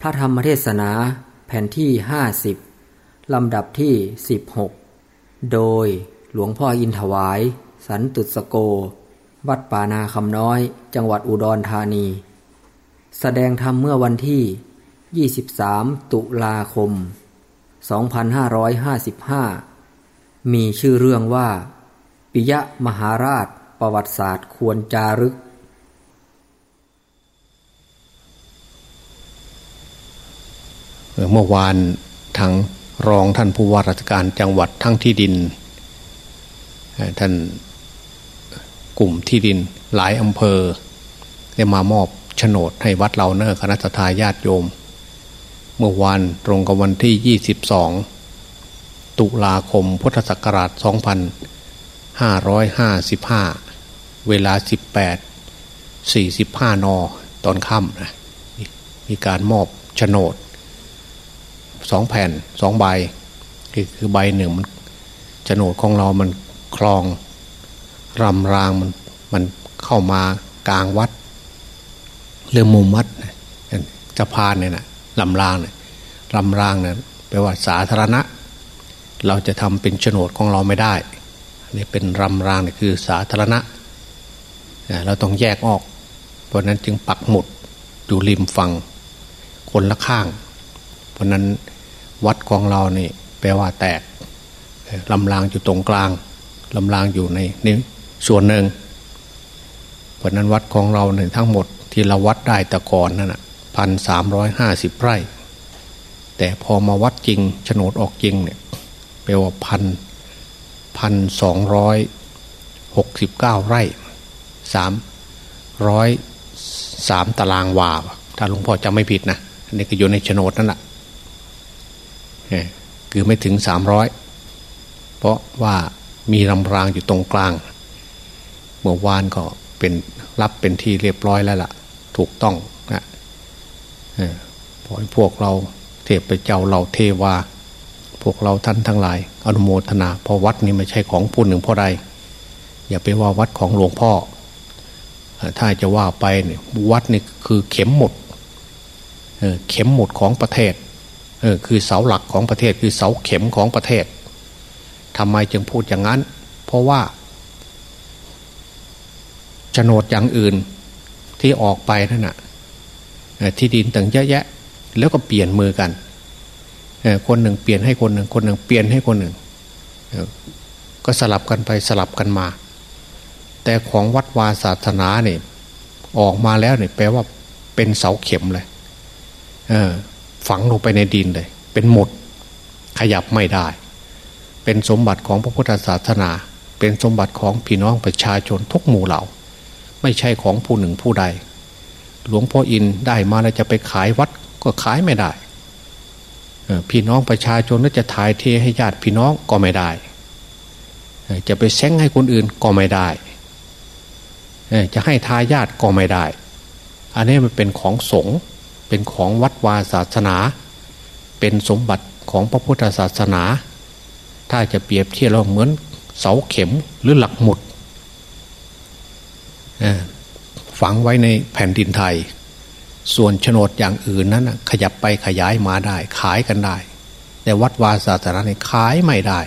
พระธรรมเทศนาแผ่นที่ 50 ลำดับที่ 16 โดยหลวงพ่ออินถวาย สันตุสโก วัดป่านาคำน้อย จังหวัดอุดรธานี แสดงธรรมเมื่อวันที่ 23 ตุลาคม 2555 มีชื่อเรื่องว่า ปิยะมหาราชประวัติศาสตร์ควรจารึก เมื่อวานทางรองท่านผู้ว่าราชการจังหวัดทั้งที่ดิน ท่านกลุ่มที่ดินหลายอำเภอได้มามอบโฉนดให้วัดเราเนอร์คณะทาญาติโยม เมื่อวานตรงกับวันที่ 22 ตุลาคมพุทธศักราช 2555 เวลา 18 45 น ตอนค่ำนะมีการมอบโฉนด สองแผ่นสองใบคือคือใบหนึ่งมันโฉนดของเรามันคลองรำรางมันมันเข้ามากลางวัดเรื่องมุมวัดจะพานเนี่ยนะลำรางเนี่ยลำรางเนี่ยแปลว่าสาธารณะ เราจะทำเป็นโฉนดของเราไม่ได้นี่เป็นรำรางเนี่ยคือสาธารณะ เราต้องแยกออก เพราะนั้นจึงปักหมุดอยู่ริมฝั่งคนละข้าง เพราะนั้น วัดของเราเนี่แปลว่าแตกลำรางอยู่ตรงกลางลำรางอยู่ในในส่วนหนึ่ง เพราะนั้นวัดของเราเนี่ยทั้งหมดที่เราวัดได้แต่ก่อนนั่นอะพันสามร้อยห้าสิบไร่ แต่พอมาวัดจริงโฉนดออกจริงเนี่ยแปลว่าพันพันสองร้อยหกสิบเก้าไร่สามร้อยสามตารางวาถ้าหลวงพ่อจำไม่ผิดนะอันนี้ก็อยู่ในโฉนดนั่นแหละ คือไม่ถึงสามร้อยเพราะว่ามีลำรางอยู่ตรงกลาง เมื่อวานก็เป็นรับเป็นที่เรียบร้อยแล้วล่ะ ถูกต้องนะพอให้พวกเราเทพเจ้าเราเทวา พวกเราท่านทั้งหลาย อนุโมทนาเพราะวัดนี้ไม่ใช่ของผู้หนึ่งพ่อใดอย่าไปว่าวัดของหลวงพ่อ ถ้าจะว่าไปเนี่ยวัดนี่คือเข็มหมดเข็มหมดของประเทศ เออคือเสาหลักของประเทศคือเสาเข็มของประเทศทำไมจึงพูดอย่างนั้น เพราะว่าโฉนดอย่างอื่นที่ออกไปนั่นน่ะที่ดินต่างเยอะแยะ แล้วก็เปลี่ยนมือกันคนหนึ่งเปลี่ยนให้คนหนึ่งคนหนึ่งเปลี่ยนให้คนหนึ่งก็สลับกันไปสลับกันมา แต่ของวัดวาศาสนาเนี่ยออกมาแล้วเนี่ยแปลว่าเป็นเสาเข็มเลย เออ ฝังลงไปในดินเลย เป็นหมด ขยับไม่ได้ เป็นสมบัติของพระพุทธศาสนา เป็นสมบัติของพี่น้องประชาชนทุกหมู่เหล่า ไม่ใช่ของผู้หนึ่งผู้ใด หลวงพ่ออินได้มาแล้วจะไปขายวัดก็ขายไม่ได้ พี่น้องประชาชนน่าจะถ่ายเทให้ญาติพี่น้องก็ไม่ได้ จะไปแซงให้คนอื่นก็ไม่ได้ จะให้ทายาทก็ไม่ได้ อันนี้มันเป็นของสงฆ์ เป็นของวัดวาศาสนา เป็นสมบัติของพระพุทธศาสนา ถ้าจะเปรียบเทียบเราเหมือนเสาเข็มหรือหลักหมุดฝังไว้ในแผ่นดินไทย ส่วนโฉนดอย่างอื่นนั้นขยับไปขยายมาได้ ขายกันได้ แต่วัดวาศาสนาเนี่ยขายไม่ได้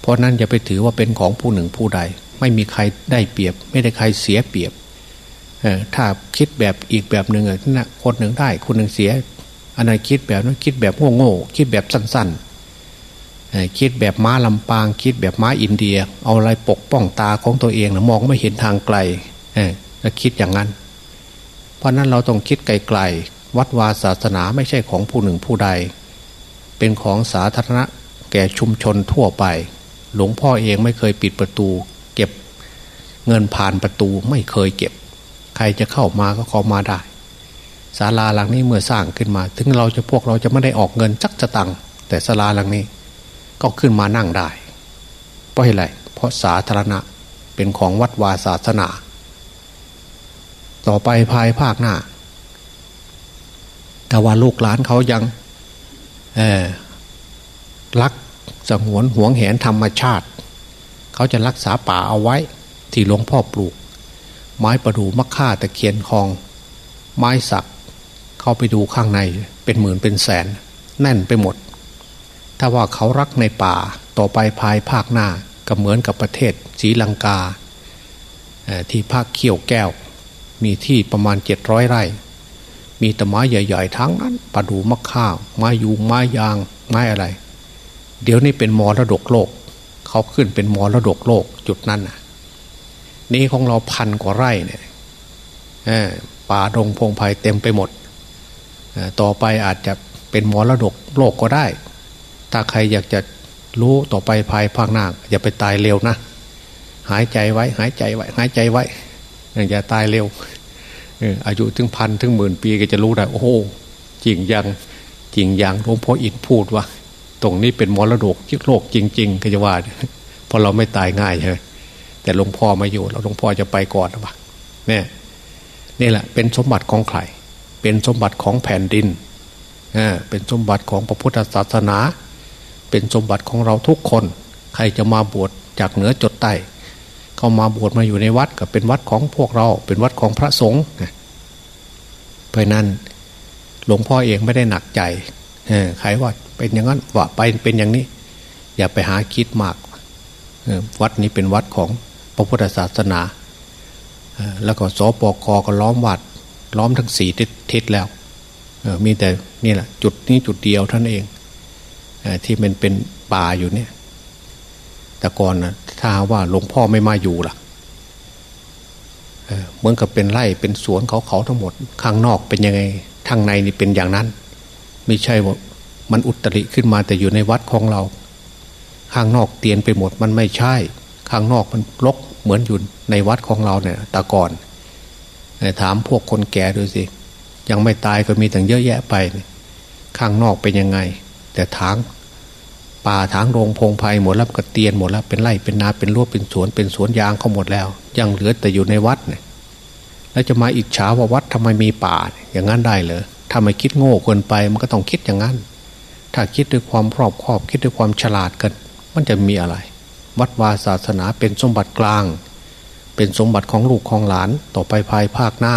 เพราะนั้นจะไปถือว่าเป็นของผู้หนึ่งผู้ใด ไม่มีใครได้เปรียบ ไม่ได้ใครเสียเปรียบ ถ้าคิดแบบอีกแบบหนึ่งนะคนหนึ่งได้ คนหนึ่งเสียอันนั้นคิดแบบนั้นคิดแบบโง่ๆคิดแบบสั้นๆคิดแบบม้าลำปาง คิดแบบม้าอินเดีย เอาอะไรปกป้องตาของตัวเองนะมองไม่เห็นทางไกลแล้วคิดอย่างนั้น เพราะนั้นเราต้องคิดไกลๆวัดวาศาสนาไม่ใช่ของผู้หนึ่งผู้ใด เป็นของสาธารณะแก่ชุมชนทั่วไป หลวงพ่อเองไม่เคยปิดประตู เก็บเงินผ่านประตูไม่เคยเก็บ ใครจะเข้ามาก็เข้ามาได้ศาลาหลังนี้เมื่อสร้างขึ้นมา ถึงเราจะพวกเราจะไม่ได้ออกเงินจักจะตังแต่ศาลาหลังนี้ ก็ขึ้นมานั่งได้ เพราะอะไรเพราะสาธารณะเป็นของวัดวาศาสนา ต่อไปภายภาคหน้า แต่ว่าลูกหลานเขายังรักสงวนหวงแหนธรรมชาติ เขาจะรักษาป่าเอาไว้ที่หลวงพ่อปลูก ไม้ประดู่มะค่าตะเคียนคอง ไม้สัก เข้าไปดูข้างในเป็นหมื่นเป็นแสน แน่นไปหมด ถ้าว่าเขารักในป่าต่อไปภายภาคหน้าก็เหมือนกับประเทศศรีลังกา ที่ภาคเขี้ยวแก้ว มีที่ประมาณเจ็ดร้อยไร่ มีต้นไม้ใหญ่ ๆ ทั้งนั้นประดูมะข้าวไม้ยูงไม้ยาง ไม้อะไร เดี๋ยวนี้เป็นมรดกโลก เขาขึ้นเป็นมรดกโลกจุดนั้นนะ นี่ของเราพันกว่าไร่เนี่ยป่าดงพงไพ่เต็มไปหมด ต่อไปอาจจะเป็นมรดกโลกก็ได้ ถ้าใครอยากจะรู้ต่อไปภายภาคหน้าอย่าไปตายเร็วนะ หายใจไว้ หายใจไว้ หายใจไว้ อย่าตายเร็วอายุถึงพันถึงหมื่นปีก็จะรู้ได้โอ้โหจริงยังจริงยังหลวงพ่ออินพูดว่า ตรงนี้เป็นมรดกโลกจริง ๆ ก็จะว่าเพราะเราไม่ตายง่ายใช่ไหม แต่หลวงพ่อมาอยู่แล้วหลวงพ่อจะไปก่อนหรือเปล่าเนี่ยนี่แหละเป็นสมบัติของใคร เป็นสมบัติของแผ่นดินเป็นสมบัติของพระพุทธศาสนา เป็นสมบัติของเราทุกคน ใครจะมาบวชจากเหนือจดใต้เข้ามาบวชมาอยู่ในวัดก็เป็นวัดของพวกเรา เป็นวัดของพระสงฆ์เพราะนั้นหลวงพ่อเองไม่ได้หนักใจใครว่าเป็นอย่างนั้นว่าไปเป็นอย่างนี้ อย่าไปหาคิดมากวัดนี้เป็นวัดของ พระพุทธศาสนา แล้วก็สปกก็ล้อมวัด ล้อมทั้งสี่ทิศแล้วมีแต่นี่แหละจุดนี้จุดเดียวท่านเองที่มันเป็นป่าอยู่เนี่ย แต่ก่อนนะถ้าว่าหลวงพ่อไม่มาอยู่ล่ะเหมือนกับเป็นไร่เป็นสวนเขาเขาทั้งหมด ข้างนอกเป็นยังไงทางในนี่เป็นอย่างนั้น ไม่ใช่ว่ามันอุตริขึ้นมาแต่อยู่ในวัดของเรา ข้างนอกเตียนไปหมดมันไม่ใช่ ข้างนอกมันลกเหมือนอยู่ในวัดของเราเนี่ยตะก่อนถามพวกคนแก่ดูสิ ยังไม่ตายก็มีแต่งเยอะแยะไป ข้างนอกเป็นยังไง แต่ทางป่าทางโรงพงไพ่หมดแล้วก็เตียนหมดแล้วเป็นไร่เป็นนาเป็นรั้วเป็นสวนเป็นสวนยางเขาหมดแล้ว ยังเหลือแต่อยู่ในวัดเนี่ยแล้วจะมาอิจฉาว่าวัดทำไมมีป่า อย่างนั้นได้เลยถ้าไมคิดโง่เกินไปมันก็ต้องคิดอย่างนั้น ถ้าคิดด้วยความรอบคอบ คิดด้วยความฉลาดกัน มันจะมีอะไร วัดวาศาสนาเป็นสมบัติกลาง เป็นสมบัติของลูกของหลานต่อไปภายภาคหน้า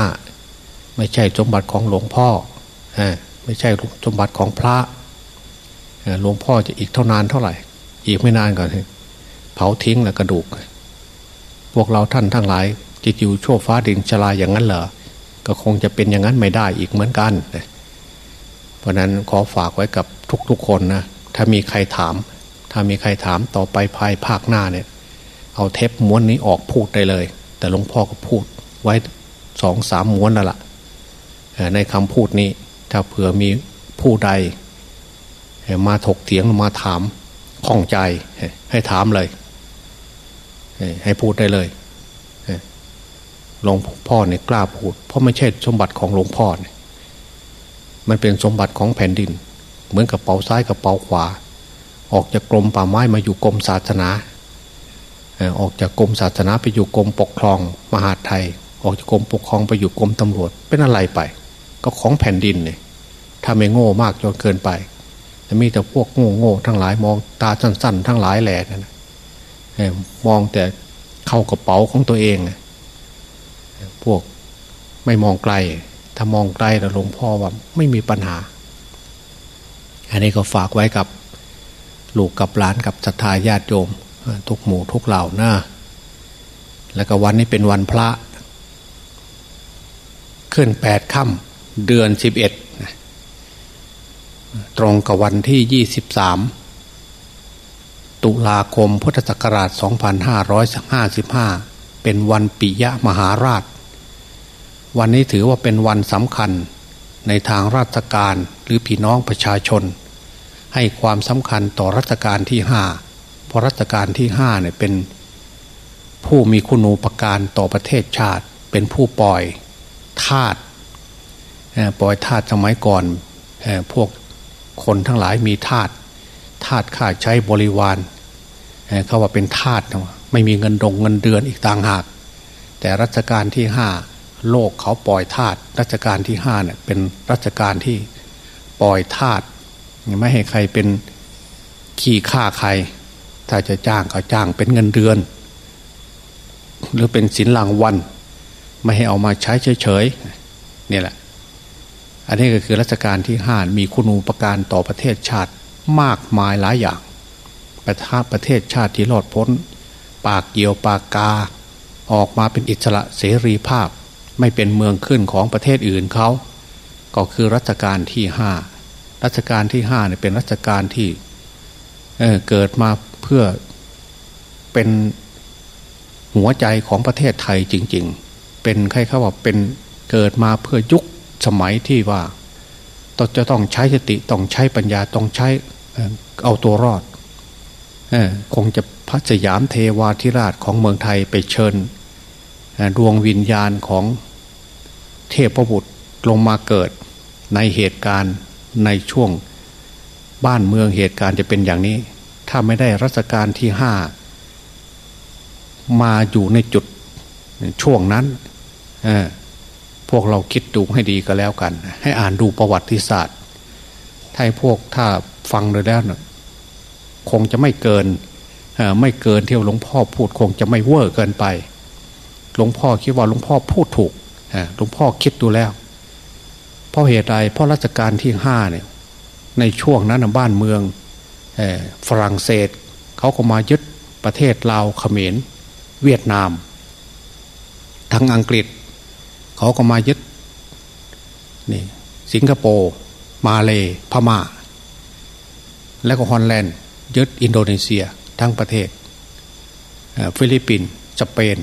ไม่ใช่สมบัติของหลวงพ่อไม่ใช่สมบัติของพระหลวงพ่อจะอีกเท่านานเท่าไหร่ อีกไม่นานก่อนเผาทิ้งแล้วกระดูก พวกเราท่านทั้งหลายจะอยู่โชว์ฟ้าดินชลาอย่างนั้นเหรอก็คงจะเป็นอย่างนั้นไม่ได้อีกเหมือนกัน เพราะนั้นขอฝากไว้กับทุกๆคนนะถ้ามีใครถาม ถ้ามีใครถามต่อไปภายภาคหน้าเนี่ย เอาเทปม้วนนี้ออกพูดได้เลย แต่หลวงพ่อก็พูดไว้สองสามม้วนนั่นแหละในคำพูดนี้ ถ้าเผื่อมีผู้ใด มาถกเถียงมาถามข้องใจให้ถามเลย ให้พูดได้เลยหลวงพ่อเนี่ยกล้าพูด เพราะไม่ใช่สมบัติของหลวงพ่อเนี่ยมันเป็นสมบัติของแผ่นดิน เหมือนกับเป๋าซ้ายกับเป๋าขวา ออกจากกรมป่าไม้มาอยู่กรมศาสนาออกจากกรมศาสนาไปอยู่กรมปกครองมหาดไทย ออกจากกรมปกครองไปอยู่กรมตำรวจ เป็นอะไรไป ก็ของแผ่นดินเนี่ยถ้าไม่โง่มากจนเกินไปมีแต่พวกโง่โง่ทั้งหลายมองตาสั้น ๆ ทั้งหลายแหล่นะมองแต่เข้ากระเป๋าของตัวเองพวกไม่มองไกล ถ้ามองไกลแล้วหลวงพ่อว่าไม่มีปัญหา อันนี้ก็ฝากไว้กับ ลูกกับหลานกับศรัทธาญาติโยม ทุกหมู่ทุกเหล่านะแล้วก็วันนี้เป็นวันพระ ขึ้นแปดค่ำเดือนสิบเอ็ดตรงกับวันที่ยี่สิบสามตุลาคมพุทธศักราชสองพันห้าร้อยสิบห้าเป็นวันปิยะมหาราช วันนี้ถือว่าเป็นวันสำคัญในทางราชการหรือพี่น้องประชาชน ให้ความสำคัญต่อรัชกาลที่ห้าเพราะรัชกาลที่ห้าเนี่ยเป็นผู้มีคุณูปการต่อประเทศชาติ เป็นผู้ปล่อยทาตปล่อยทาตสมัยก่อนพวกคนทั้งหลายมีทาตทาตค่าใช้บริวารเขาว่าเป็นทาตไม่มีเงินดงเงินเดือนอีกต่างหาก แต่รัชกาลที่ห้าโลกเขาปล่อยทาตรัชกาลที่ห้าเนี่ยเป็นรัชกาลที่ปล่อยทาต ไม่ให้ใครเป็นขี้ฆ่าใคร ถ้าจะจ้างก็จ้างเป็นเงินเดือน หรือเป็นสินรางวัลไม่ให้เอามาใช้เฉยๆนี่แหละ อันนี้ก็คือรัชกาลที่ห้ามีคุณูปการต่อประเทศชาติมากมายหลายอย่าง ประทาประเทศชาติที่รอดพ้น ปากเกี่ยวปากกา ออกมาเป็นอิสระเสรีภาพ ไม่เป็นเมืองขึ้นของประเทศอื่นเขา ก็คือรัชกาลที่ห้า รัชกาลที่ห้าเนี่ยเป็นรัชกาลที่เเกิดมาเพื่อเป็นหัวใจของประเทศไทยจริง ๆ เป็นใครเขาว่าเป็นเกิดมาเพื่อยุคสมัยที่ว่าต้องจะต้องใช้สติต้องใช้ปัญญาต้องใช้เอาตัวรอดคงจะพระสยามเทวาธิราชของเมืองไทยไปเชิญดวงวิญญาณของเทพบุตรลงมาเกิดในเหตุการณ์ ในช่วงบ้านเมืองเหตุการณ์จะเป็นอย่างนี้ ถ้าไม่ได้รัชกาลที่ห้ามาอยู่ในจุดช่วงนั้นพวกเราคิดดูให้ดีก็แล้วกัน ให้อ่านดูประวัติศาสตร์ถ้าพวกถ้าฟังเลยแล้วนะคงจะไม่เกินไม่เกินที่หลวงพ่อพูดคงจะไม่เวอร์เกินไป หลวงพ่อคิดว่าหลวงพ่อพูดถูกหลวงพ่อคิดดูแล้ว ราะเหตุใดเพราะรัชกาลที่ห้าเนี่ยในช่วงนั้นบ้านเมืองฝรั่งเศสเขาก็มายึดประเทศลาวเขมร เวียดนาม ทั้งอังกฤษ เขาก็มายึดนี่สิงคโปร์มาเลพม่า และก็ฮอลแลนด์ ยึดอินโดนีเซียทั้งประเทศ ฟิลิปปินส์สเปน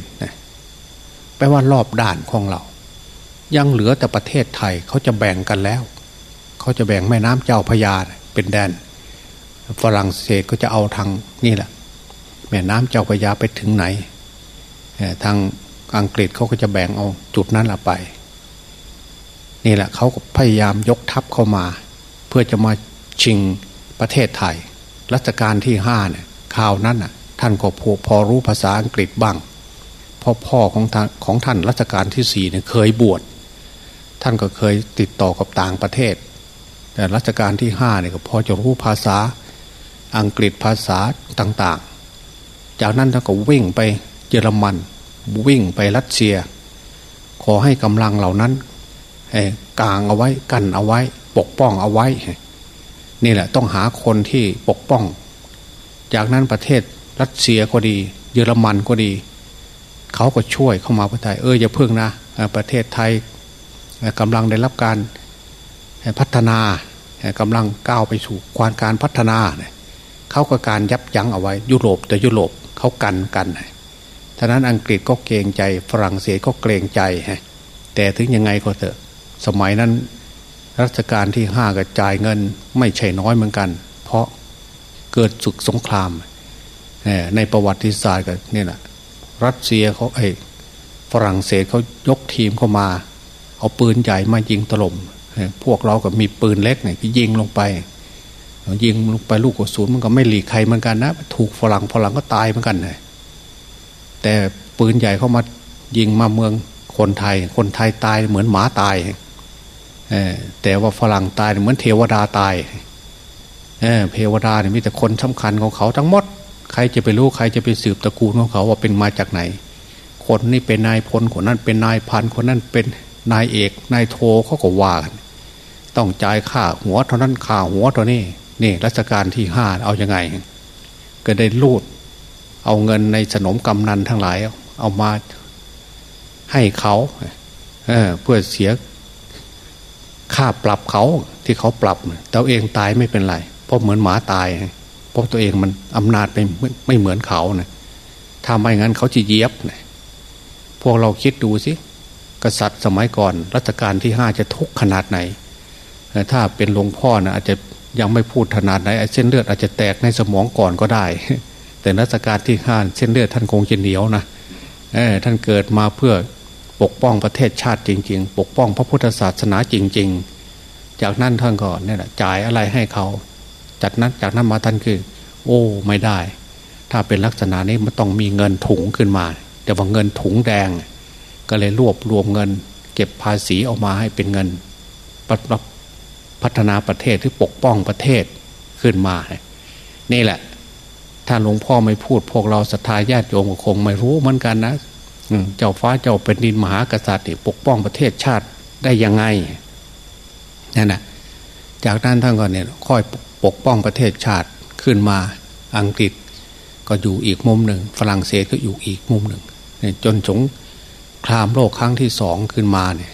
แปลว่ารอบด้านของเรา ยังเหลือแต่ประเทศไทยเขาจะแบ่งกันแล้ว เขาจะแบ่งแม่น้ำเจ้าพระยาเป็นแดน ฝรั่งเศสก็จะเอาทางนี่แหละ แม่น้ำเจ้าพระยาไปถึงไหนทางอังกฤษเขาก็จะแบ่งเอาจุดนั้นละไป นี่แหละเขาก็พยายามยกทัพเข้ามา เพื่อจะมาชิงประเทศไทย รัชกาลที่ห้าเนี่ยข่าวนั้นน่ะท่านก็พอพอรู้ภาษาอังกฤษบ้างพ่อพ่อของท่านของท่านรัชกาลที่สี่เนี่ยเคยบวช ท่านก็เคยติดต่อกับต่างประเทศ แต่รัชกาลที่ห้าเนี่ยก็พอจะรู้ภาษาอังกฤษภาษาต่างๆ จากนั้นท่านก็วิ่งไปเยอรมัน วิ่งไปรัสเซีย ขอให้กำลังเหล่านั้นกลางเอาไว้กันเอาไว้ ปกป้องเอาไว้ นี่แหละต้องหาคนที่ปกป้อง จากนั้นประเทศรัสเซียก็ดี เยอรมันก็ดี เขาก็ช่วยเข้ามาประเทศไทยเอออย่าเพิ่งนะประเทศไทย กำลังได้รับการพัฒนากำลังก้าวไปสู่ความการพัฒนาเขาก็การยับยั้งเอาไว้ยุโรปแต่ยุโรปเขากันกันฉะนั้นอังกฤษก็เกรงใจฝรั่งเศสก็เกรงใจฮะแต่ถึงยังไงก็เถอะสมัยนั้นรัชกาลที่ห้ากระจายเงินไม่ใช่น้อยเหมือนกัน เพราะเกิดศึกสงครามในประวัติศาสตร์ก็นี่แหละรัสเซียเขาไอ้ฝรั่งเศสเขายกทีมเข้ามา เอาปืนใหญ่มายิงถล่มพวกเราก็มีปืนเล็กเนี่ยยิงลงไปยิงลงไปลูกกระสุนมันก็ไม่หลีกใครเหมือนกันนะ ถูกฝรั่งฝรั่งก็ตายเหมือนกันเลยแต่ปืนใหญ่เข้ามายิงมาเมืองคนไทย คนไทยตายเหมือนหมาตายแต่ว่าฝรั่งตายเหมือนเทวดาตายเทวดาเนี่ยมีแต่คนสำคัญของเขาทั้งหมด ใครจะไปรู้ใครจะไปสืบตระกูลของเขาว่าเป็นมาจากไหน คนนี้เป็นนายพลคนนั้นเป็นนายพันคนนั้นเป็น นายเอกนายโทเขาก็ว่ากันต้องจ่ายค่าหัวเท่านั้นค่าหัวเท่านี้นี่รัชกาลที่ห้าเอาอยัางไง ก็ได้ลูด เอาเงินในสนมกำนันทั้งหลาย เอามาให้เขาเเพื่อเสียค่าปรับเขาที่เขาปรับตัวเองตายไม่เป็นไรเพราะเหมือนหมาตายเพราะตัวเองมันอำนาจไม่ไม่เหมือนเขานะถ้าไม่งั้นเขาจะเย็บนะพวกเราคิดดูสิ กษัตริย์สมัยก่อน รัชกาลที่ห้าจะทุกข์ขนาดไหน ถ้าเป็นหลวงพ่อนะอาจจะยังไม่พูดขนาดไหนเส้นเลือดอาจจะแตกในสมองก่อนก็ได้ แต่รัชกาลที่ห้าเส้นเลือดท่านคงจะเหนียวนะท่านเกิดมาเพื่อปกป้องประเทศชาติจริง ๆ ปกป้องพระพุทธศาสนาจริง ๆ จากนั้นท่านก็เนี่ยจ่ายอะไรให้เขาจากนั้นจากนั้นมาท่านคือ โอ้ไม่ได้ ถ้าเป็นลักษณะนี้มันต้องมีเงินถุงขึ้นมา แต่ว่าเงินถุงแดง ก็เลยรวบรวมเงิน เก็บภาษีออกมาให้เป็นเงินพัฒนาประเทศหรือปกป้องประเทศขึ้นมา นี่แหละ ถ้าหลวงพ่อไม่พูดพวกเราศรัทธาญาติโยมก็คงไม่รู้เหมือนกันนะเจ้าฟ้าเจ้าเป็นดินมหากษัตริย์ปกป้องประเทศชาติได้ยังไงนั่นนะจากนั้นท่านก็เนี่ยค่อยปกป้องประเทศชาติขึ้นมาอังกฤษก็อยู่อีกมุมหนึ่ง ฝรั่งเศสก็อยู่อีกมุมหนึ่งจนสง ครามโลกครั้งที่สองขึ้นมาเนี่ย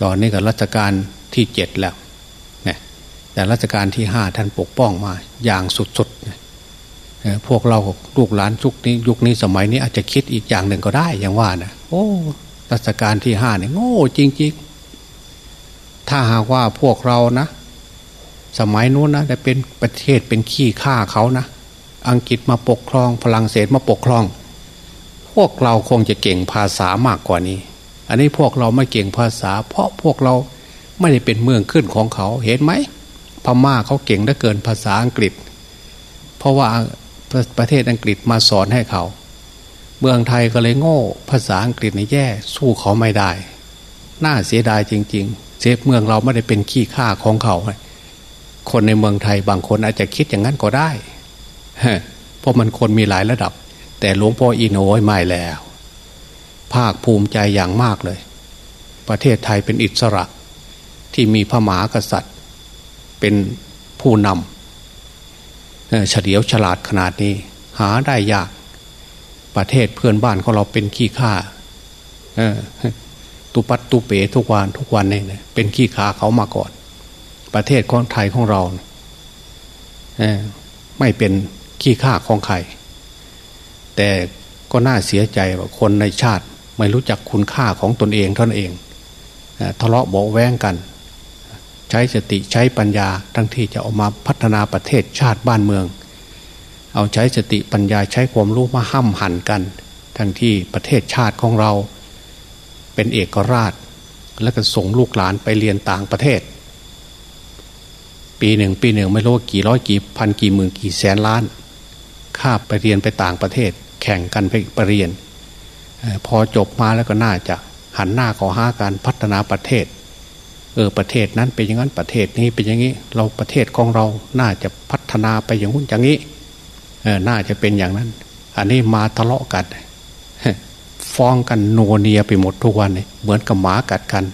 ตอนนี้ก็รัชกาลที่เจ็ดแล้วนีแต่รัชกาลที่ห้าท่านปกป้องมาอย่างสุดๆพวกเราลูกหลานชุกนี้ยุคนี้สมัยนี้อาจจะคิดอีกอย่างหนึ่งก็ได้อย่างว่านะโอ้รัชกาลที่ห้าเนี่ยโง่จริงๆ ถ้าหากว่าพวกเรานะ สมัยนู้นนะได้เป็นประเทศเป็นขี้ข้าเขานะ อังกฤษมาปกครองฝรั่งเศสมาปกครอง วกเราคงจะเก่งภาษามากกว่านี้ อันนี้พวกเราไม่เก่งภาษา เพราะพวกเราไม่ได้เป็นเมืองขึ้นของเขาเห็นไหมพม่าเขาเก่งได้เกินภาษาอังกฤษ เพราะว่าประเทศอังกฤษมาสอนให้เขา เมืองไทยก็เลยโง่ ภาษาอังกฤษในแย่ สู้เขาไม่ได้ น่าเสียดายจริง ๆ เซฟเมืองเราไม่ได้เป็นขี้ข้าของเขา คนในเมืองไทยบางคนอาจจะคิดอย่างนั้นก็ได้เพราะมันคนมีหลายระดับ แต่หลวงพ่ออินโอยไม่แล้ว ภาคภูมิใจอย่างมากเลย ประเทศไทยเป็นอิสระที่มีพระมหากษัตริย์ เป็นผู้นำเฉลียวฉลาดขนาดนี้ หาได้ยาก ประเทศเพื่อนบ้านของเราเป็นขี้ข้าตุปัตตุเปทุกวันทุกวันเนี่ยเป็นขี้ข้าเขามาก่อน ประเทศของไทยของเราไม่เป็นขี้ข้าของใคร แต่ก็น่าเสียใจว่าคนในชาติไม่รู้จักคุณค่าของตนเองท่านเอง ทะเลาะเบาแวงกัน ใช้สติใช้ปัญญา ทั้งที่จะออกมาพัฒนาประเทศชาติบ้านเมือง เอาใช้สติปัญญาใช้ความรู้มาห้ำหั่นกัน ทั้งที่ประเทศชาติของเรา เป็นเอกราช และก็ส่งลูกหลานไปเรียนต่างประเทศ ปีหนึ่งปีหนึ่งไม่รู้กี่ร้อยกี่พันกี่หมื่นกี่แสนล้านข้าไปเรียนไปต่างประเทศ แข่งกันไปไปเรียนพอจบมาแล้วก็น่าจะหันหน้าขอหาการพัฒนาประเทศเออประเทศนั้นเป็นอย่างนั้นประเทศนี้เป็นอย่างนี้ เราประเทศของเราน่าจะพัฒนาไปอย่างนู้นอย่างนี้เออน่าจะเป็นอย่างนั้น อันนี้มาทะเลาะกันฟ้องกันโนเนียไปหมดทุกวันเลยเหมือนกับหมากัดกัน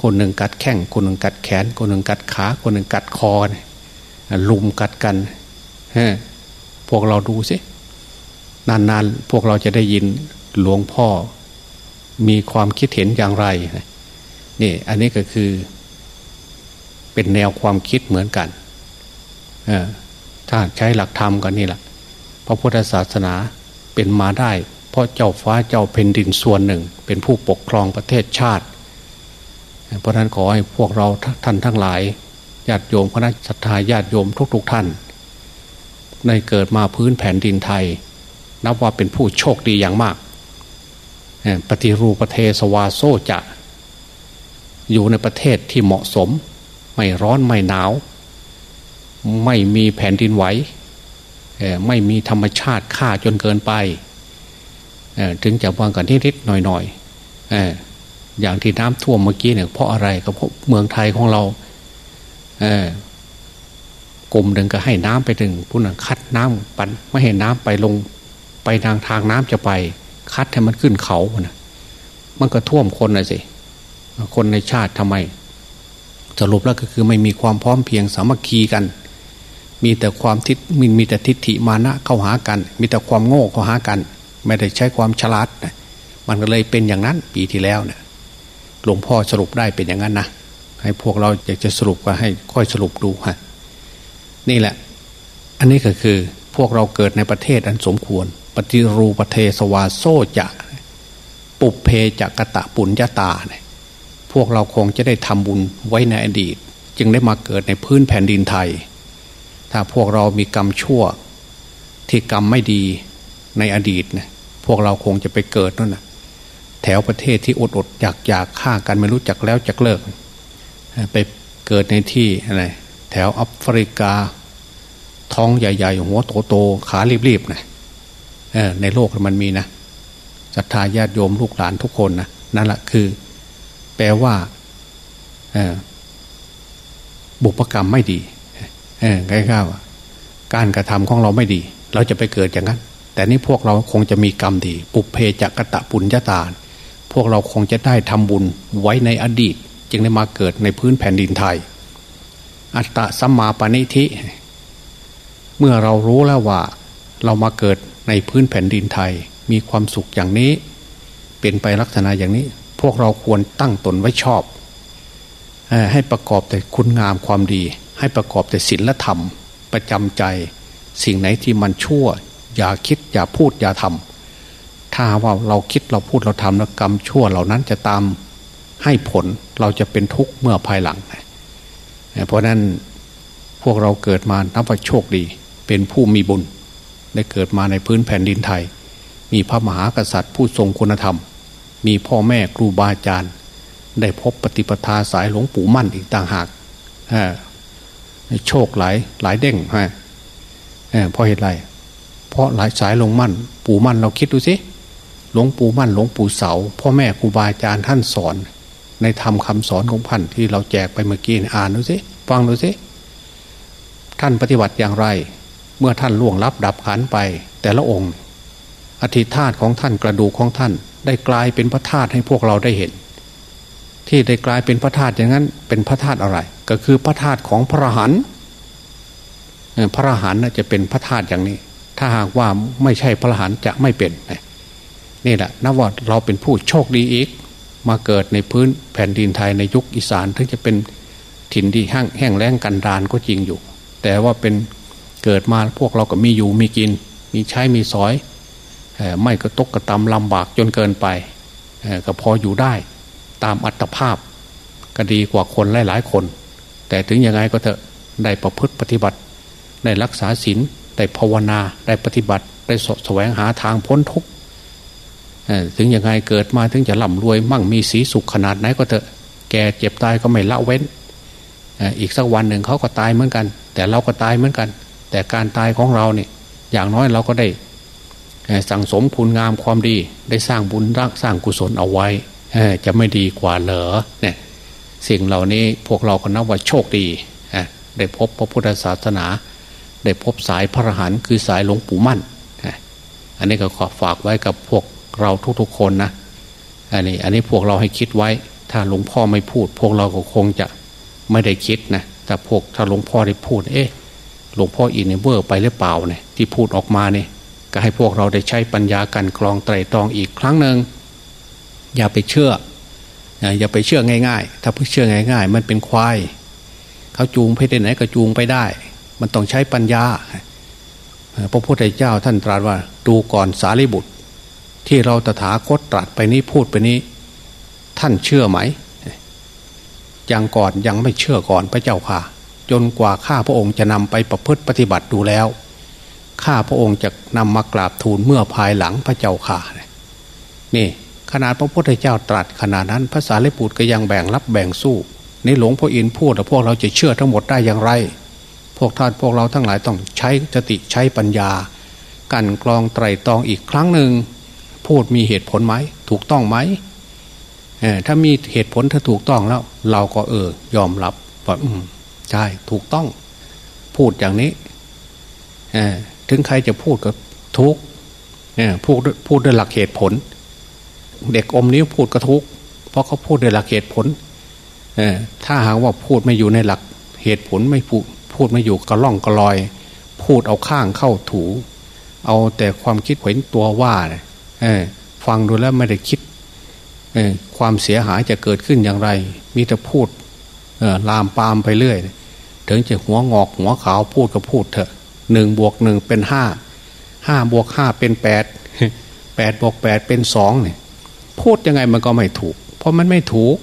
คนหนึ่งกัดแข้งคนหนึ่งกัดแขน คนหนึ่งกัดขา คนหนึ่งกัดคอลุมกัดกันพวกเราดูสิ นานๆ พวกเราจะได้ยินหลวงพ่อมีความคิดเห็นอย่างไรนี่อันนี้ก็คือเป็นแนวความคิดเหมือนกันถ้าใช้หลักธรรมกันนี่แหละพระพุทธศาสนาเป็นมาได้ เพราะเจ้าฟ้าเจ้าแผ่นดินส่วนหนึ่ง เป็นผู้ปกครองประเทศชาติ เพราะนั้นขอให้พวกเราท่านทั้งหลายญาติโยมคณะศรัทธาญาติโยมทุกๆทท่าน ในเกิดมาพื้นแผ่นดินไทย นับว่าเป็นผู้โชคดีอย่างมาก ปฏิรูประเทศวาโซจะอยู่ในประเทศที่เหมาะสม ไม่ร้อนไม่หนาว ไม่มีแผ่นดินไหวไม่มีธรรมชาติฆ่าจนเกินไป ถึงจะวางกันนิดๆหน่อยๆอย่างที่น้ำท่วมเมื่อกี้เนี่ยเพราะอะไรก็เพราะเมืองไทยของเรากลุ่มหนึ่งก็ให้น้ำไปถึงผู้นั้นคัดน้ำปันไม่ให้น้ำไปลง ไปทางทางน้ำจะไป คัดให้มันขึ้นเขานะมันก็ท่วมคนนะสิคนในชาติทำไม สรุปแล้วก็คือไม่มีความพร้อมเพียงสามัคคีกัน มีแต่ความทิฏมีมีแต่ทิฏฐิมานะเข้าหากัน มีแต่ความโง่เข้าหากัน ไม่ได้ใช้ความฉลาดนะมันก็เลยเป็นอย่างนั้นปีที่แล้วเนะี่ยหลวงพ่อสรุปได้เป็นอย่างนั้นนะให้พวกเราอยากจะสรุปก็ให้ค่อยสรุปดูฮะนี่แหละ อันนี้ก็คือพวกเราเกิดในประเทศอันสมควร ปฏิรูปเทศวาโซจะปุเพจักตะปุญญาตาเนี่ยพวกเราคงจะได้ทำบุญไว้ในอดีต จึงได้มาเกิดในพื้นแผ่นดินไทย ถ้าพวกเรามีกรรมชั่วที่กรรมไม่ดีในอดีตเนี่ยพวกเราคงจะไปเกิดนั่นนะแถวประเทศที่อดอดอยากอยากฆ่ากันไม่รู้จักแล้วจักเลิก ไปเกิดในที่อะไรแถวแอฟริกา ท้องใหญ่ ๆ หัวโตๆขารีบๆนะ ในโลกมันมีนะศรัทธาญาติโยมลูกหลานทุกคนนะนั่นแหละคือ แปลว่าบุพกรรมไม่ดีใกล้ๆว่าการกระทำของเราไม่ดี เราจะไปเกิดอย่างนั้น แต่นี่พวกเราคงจะมีกรรมดี ปุเพจักกะตะปุญญาตาพวกเราคงจะได้ทำบุญไว้ในอดีต จึงได้มาเกิดในพื้นแผ่นดินไทย อัตตะสัมมาปณิธิ เมื่อเรารู้แล้วว่า เรามาเกิด ในพื้นแผ่นดินไทยมีความสุขอย่างนี้ เป็นไปลักษณะอย่างนี้ พวกเราควรตั้งตนไว้ชอบ ให้ประกอบแต่คุณงามความดี ให้ประกอบแต่ศีลธรรม ประจำใจ สิ่งไหนที่มันชั่ว อย่าคิดอย่าพูดอย่าทำถ้าว่าเราคิดเราพูดเราทำแล้วกรรมชั่วเหล่านั้นจะตามให้ผลเราจะเป็นทุกข์เมื่อภายหลัง เพราะนั้นพวกเราเกิดมานับว่าโชคดี เป็นผู้มีบุญ ได้เกิดมาในพื้นแผ่นดินไทย มีพระมหากษัตริย์ผู้ทรงคุณธรรม มีพ่อแม่ครูบาอาจารย์ ได้พบปฏิปทาสายหลวงปู่มั่นอีกต่างหากโชคหลายหลายเด้งฮะเพราะเหตุไร เพราะหลายสายหลวงมั่น ปู่มั่นเราคิดดูสิหลวงปู่มั่นหลวงปู่เสา พ่อแม่ครูบาอาจารย์ท่านสอน ในธรรมคาสอนของพันที่เราแจกไปเมื่อกี้อ่านดูสิฟังดูสิท่านปฏิบัติอย่างไร เมื่อท่านล่วงลับดับขันไป แต่ละองค์ อธิธาตของท่านกระดูกของท่าน ได้กลายเป็นพระธาตุให้พวกเราได้เห็น ที่ได้กลายเป็นพระธาตุอย่างนั้นเป็นพระธาตุอะไร ก็คือพระธาตุของพระหันพระหันจะเป็นพระธาตุอย่างนี้ ถ้าหากว่าไม่ใช่พระหันจะไม่เป็นนี่แหละนับว่าเราเป็นผู้โชคดีอีก มาเกิดในพื้นแผ่นดินไทยในยุคอีสานถึงจะเป็นถิ่นที่แห้งแห้งแล้งกันดานก็จริงอยู่ แต่ว่าเป็น เกิดมาพวกเราก็มีอยู่มีกิน มีใช้มีสอยไม่กระตกกระตำลำบากจนเกินไปก็พออยู่ได้ตามอัตภาพ ก็ดีกว่าคนหลาย ๆ คน แต่ถึงยังไงก็เถอะได้ประพฤติปฏิบัติได้รักษาศีลได้ภาวนาได้ปฏิบัติได้สแสวงหาทางพ้นทุกข์ถึงยังไงเกิดมาถึงจะร่ำรวยมั่งมีสีสุขขนาดไหนก็เถอะแก่เจ็บตายก็ไม่ละเว้นอีกสักวันหนึ่งเขาก็ตายเหมือนกัน แต่เราก็ตายเหมือนกัน แต่การตายของเราเนี่ยอย่างน้อยเราก็ได้สั่งสมคุณงามความดี ได้สร้างบุญรักสร้างกุศลเอาไว้จะไม่ดีกว่าเหรอเนี่ยสิ่งเหล่านี้พวกเราก็นับว่าโชคดีได้พบพระพุทธศาสนา ได้พบสายพระรหันคือสายหลวงปู่มั่นอันนี้ก็ขอฝากไว้กับพวกเราทุกๆคนนะอันนี้อันนี้พวกเราให้คิดไว้ ถ้าหลวงพ่อไม่พูด พวกเราก็คงจะไม่ได้คิดนะแต่พวกถ้าหลวงพ่อได้พูด เอ๊ะ หลวงพ่ออินเนี่ยเวอร์ไปหรือเปล่าเนี่ยที่พูดออกมาเนี่ยก็ให้พวกเราได้ใช้ปัญญาการกรองไตรตรองอีกครั้งหนึ่งอย่าไปเชื่อ อย่าไปเชื่อง่าย ๆ ถ้าเพื่อเชื่อง่าย ๆ มันเป็นควายเขาจูงไปที่ไหนก็จูงไปได้ มันต้องใช้ปัญญาพระพุทธเจ้าท่านตรัสว่า ดูก่อนสารีบุตร ที่เราตถาคตตรัสไปนี้พูดไปนี้ ท่านเชื่อไหมยังก่อนยังไม่เชื่อก่อนพระเจ้าค่ะ จนกว่าข้าพระองค์จะนำไปประพฤติปฏิบัติดูแล้ว ข้าพระองค์จะนำมากราบทูลเมื่อภายหลังพระเจ้าค่ะนี่ขนาดพระพุทธเจ้าตรัสขนาดนั้นภาษาเลปุตรก็ยังแบ่งรับแบ่งสู้ในหลวงพ่ออินพูดแต่พวกเราจะเชื่อทั้งหมดได้อย่างไร พวกท่านพวกเราทั้งหลายต้องใช้สติใช้ปัญญา กันกรองไตรตรองอีกครั้งหนึ่งพูดมีเหตุผลไหมถูกต้องไหมถ้ามีเหตุผลถ้าถูกต้องแล้ว เราก็เออยอมรับว่าอืม ใช่ถูกต้องพูดอย่างนี้ถึงใครจะพูดก็ทุกพูดพูดด้วยหลักเหตุผล เด็กอมนิ้วพูดก็ทุกเพราะเขาพูดด้วยหลักเหตุผลถ้าหากว่าพูดไม่อยู่ในหลักเหตุผลไม่พูดพูดไม่อยู่กระล่องกระลอย พูดเอาข้างเข้าถู เอาแต่ความคิดเห็นตัวว่าเนี่ยฟังดูแล้วไม่ได้คิดความเสียหายจะเกิดขึ้นอย่างไร มีแต่พูด ลามปามไปเรื่อย ถึงจะหัวงอกหัวขาวพูดก็พูดเถอะหนึ่งบวกหนึ่งเป็นห้าห้าบวกห้าเป็นแปดแปดบวกแปดเป็นสองเนี่ยพูดยังไงมันก็ไม่ถูก เพราะมันไม่ถูก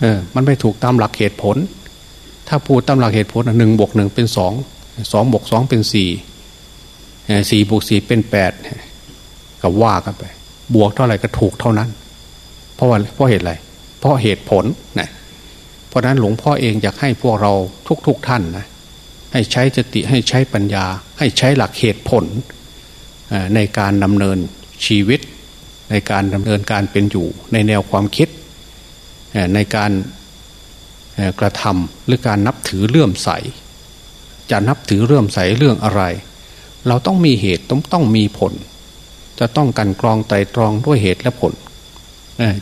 เออมันไม่ถูกตามหลักเหตุผล ถ้าพูดตามหลักเหตุผลหนึ่งบวกหนึ่งเป็นสองสองบวกสองเป็นสี่สี่บวกสี่เป็นแปดก็ว่ากันไป บวกเท่าไหร่ก็ถูกเท่านั้น เพราะว่าเพราะเหตุอะไร เพราะเหตุผลนะ เพราะนั้นหลวงพ่อเองอยากให้พวกเราทุกๆทท่านนะให้ใช้สติให้ใช้ปัญญา ให้ใช้หลักเหตุผลในการดำเนินชีวิต ในการดำเนินการเป็นอยู่ ในแนวความคิดในการกระทำหรือการนับถือเลื่อมใส จะนับถือเลื่อมใสเรื่องอะไร เราต้องมีเหตุต้องต้องมีผล จะต้องกันกรองไตรตรองด้วยเหตุและผล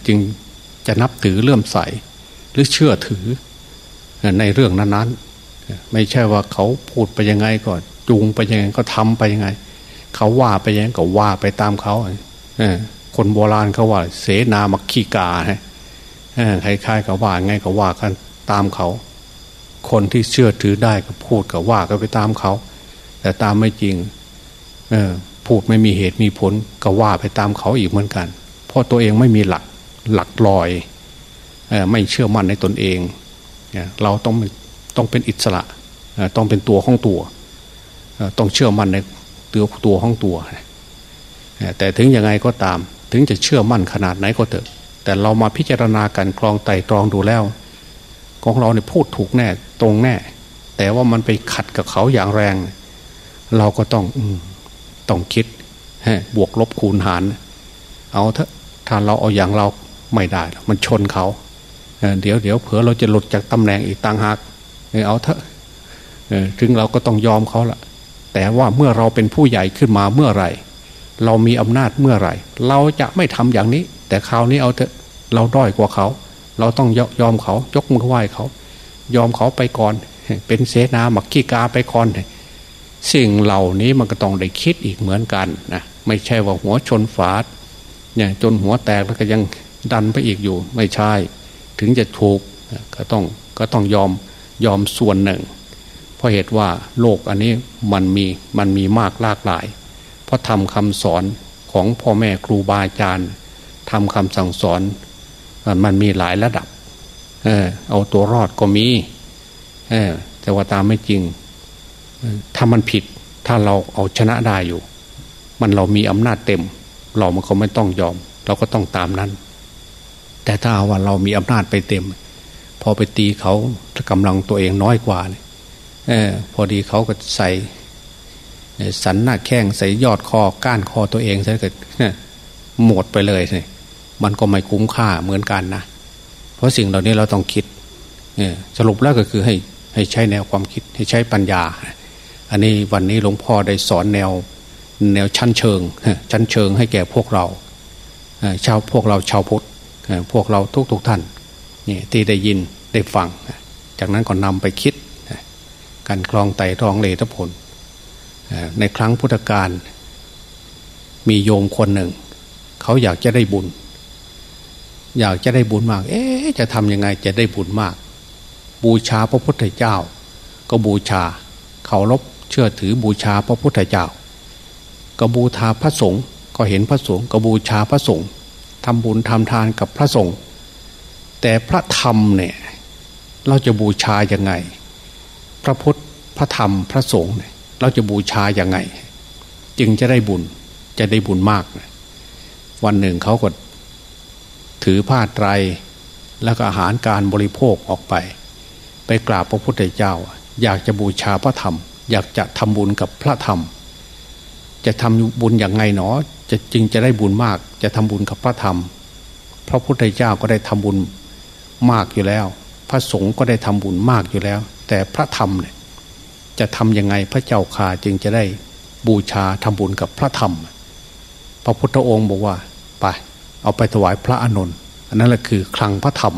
จึงจะนับถือเลื่อมใส รือเชื่อถือในเรื่องนั้นๆ ไม่ใช่ว่าเขาพูดไปยังไงก็จูงไปยังไงก็ทำไปยังไง เขาว่าไปยังไงก็ว่าไปตามเขาคนโบราณเขาว่า เสนามักขีกาคล้ายๆกับว่าไงก็ว่ากันตามเขา คนที่เชื่อถือได้ก็พูดก็ว่าก็ไปตามเขา แต่ตามไม่จริงพูดไม่มีเหตุมีผลก็ว่าไปตามเขาอีกเหมือนกัน เพราะตัวเองไม่มีหลักหลักลอย ไม่เชื่อมั่นในตนเอง เราต้องต้องเป็นอิสระต้องเป็นตัวของตัว ต้องเชื่อมั่นในตัวตัวของตัว แต่ถึงยังไงก็ตาม ถึงจะเชื่อมั่นขนาดไหนก็เถอะ แต่เรามาพิจารณากันกรองไต่ตรองดูแล้ว ของเราเนี่ยพูดถูกแน่ตรงแน่ แต่ว่ามันไปขัดกับเขาอย่างแรง เราก็ต้องต้องคิดบวกลบคูณหาร เอาเถอะถ้าเราเอาอย่างเราไม่ได้ มันชนเขา เดี๋ยวเดี๋ยวเผื่อเราจะหลุดจากตำแหน่งอีกต่างหากเอาเถอะถึงเราก็ต้องยอมเขาละแต่ว่าเมื่อเราเป็นผู้ใหญ่ขึ้นมาเมื่อไหร่ เรามีอำนาจเมื่อไหร่ เราจะไม่ทำอย่างนี้ แต่คราวนี้เอาเถอะเราด้อยกว่าเขา เราต้องยอมเขายกมือไหว้เขา ยอมเขาไปก่อน เป็นเสนาหมักขี้กาไปก่อนสิ่งเหล่านี้มันก็ต้องได้คิดอีกเหมือนกันนะไม่ใช่ว่าหัวชนฝาเนี่ยจนหัวแตกแล้วก็ยังดันไปอีกอยู่ไม่ใช่ ถึงจะถูกก็ต้องก็ต้องยอมยอมส่วนหนึ่ง เพราะเหตุว่าโลกอันนี้มันมีมันมีมากหลากหลาย เพราะทำคำสอนของพ่อแม่ครูบาอาจารย์ทำคำสั่งสอนมันมีหลายระดับ เออเอาตัวรอดก็มีเออแต่ว่าตามไม่จริง ถ้ามันผิด ถ้าเราเอาชนะได้อยู่ มันเรามีอำนาจเต็ม เรามันก็ไม่ต้องยอม เราก็ต้องตามนั้น แต่ถ้าว่าเรามีอำนาจไปเต็ม พอไปตีเขากำลังตัวเองน้อยกว่าเนี่ยพอดีเขาก็ใส่สันหน้าแข้งใส่ยอดคอก้านคอตัวเองซะเกิดหมดไปเลยเนี่ยมันก็ไม่คุ้มค่าเหมือนกันนะเพราะสิ่งเหล่านี้เราต้องคิดสรุปแล้วก็คือให้ให้ใช้แนวความคิดให้ใช้ปัญญา อันนี้วันนี้หลวงพ่อได้สอนแนวแนวชั้นเชิงชั้นเชิงให้แก่พวกเราชาวพวกเราชาวพุทธ พวกเราทุกๆทท่านนี่ที่ได้ยินได้ฟัง จากนั้นก็นำไปคิดการคลองไต่รองเลทผล ในครั้งพุทธกาลมีโยมคนหนึ่ง เขาอยากจะได้บุญ อยากจะได้บุญมาก เอ๊จะทำยังไงจะได้บุญมาก บูชาพระพุทธเจ้า ก็บูชาเขารบเชื่อถือบูชาพระพุทธเจ้า ก็บูชาพระสงฆ์ก็เห็นพระสงฆ์ก็บูชาพระสงฆ์ ทำบุญทำทานกับพระสงฆ์แต่พระธรรมเนี่ยเราจะบูชาอย่างไง พระพุทธพระธรรมพระสงฆ์เนี่ยเราจะบูชาอย่างไง จึงจะได้บุญจะได้บุญมากวันหนึ่งเขาก็ถือผ้าไตรแล้วก็อาหารการบริโภคออกไป ไปกราบพระพุทธเจ้า อยากจะบูชาพระธรรม อยากจะทำบุญกับพระธรรม จะทำบุญอย่างไงหนอจะจึงจะได้บุญมาก จะทำบุญกับพระธรรม พระพุทธเจ้าก็ได้ทำบุญมากอยู่แล้ว พระสงฆ์ก็ได้ทำบุญมากอยู่แล้ว แต่พระธรรมเนี่ยจะทำยังไงพระเจ้าข่าจึงจะได้บูชาทำบุญกับพระธรรม พระพุทธองค์บอกว่าไปเอาไปถวายพระอานนท์อันนั้นแหละคือคลังพระธรรม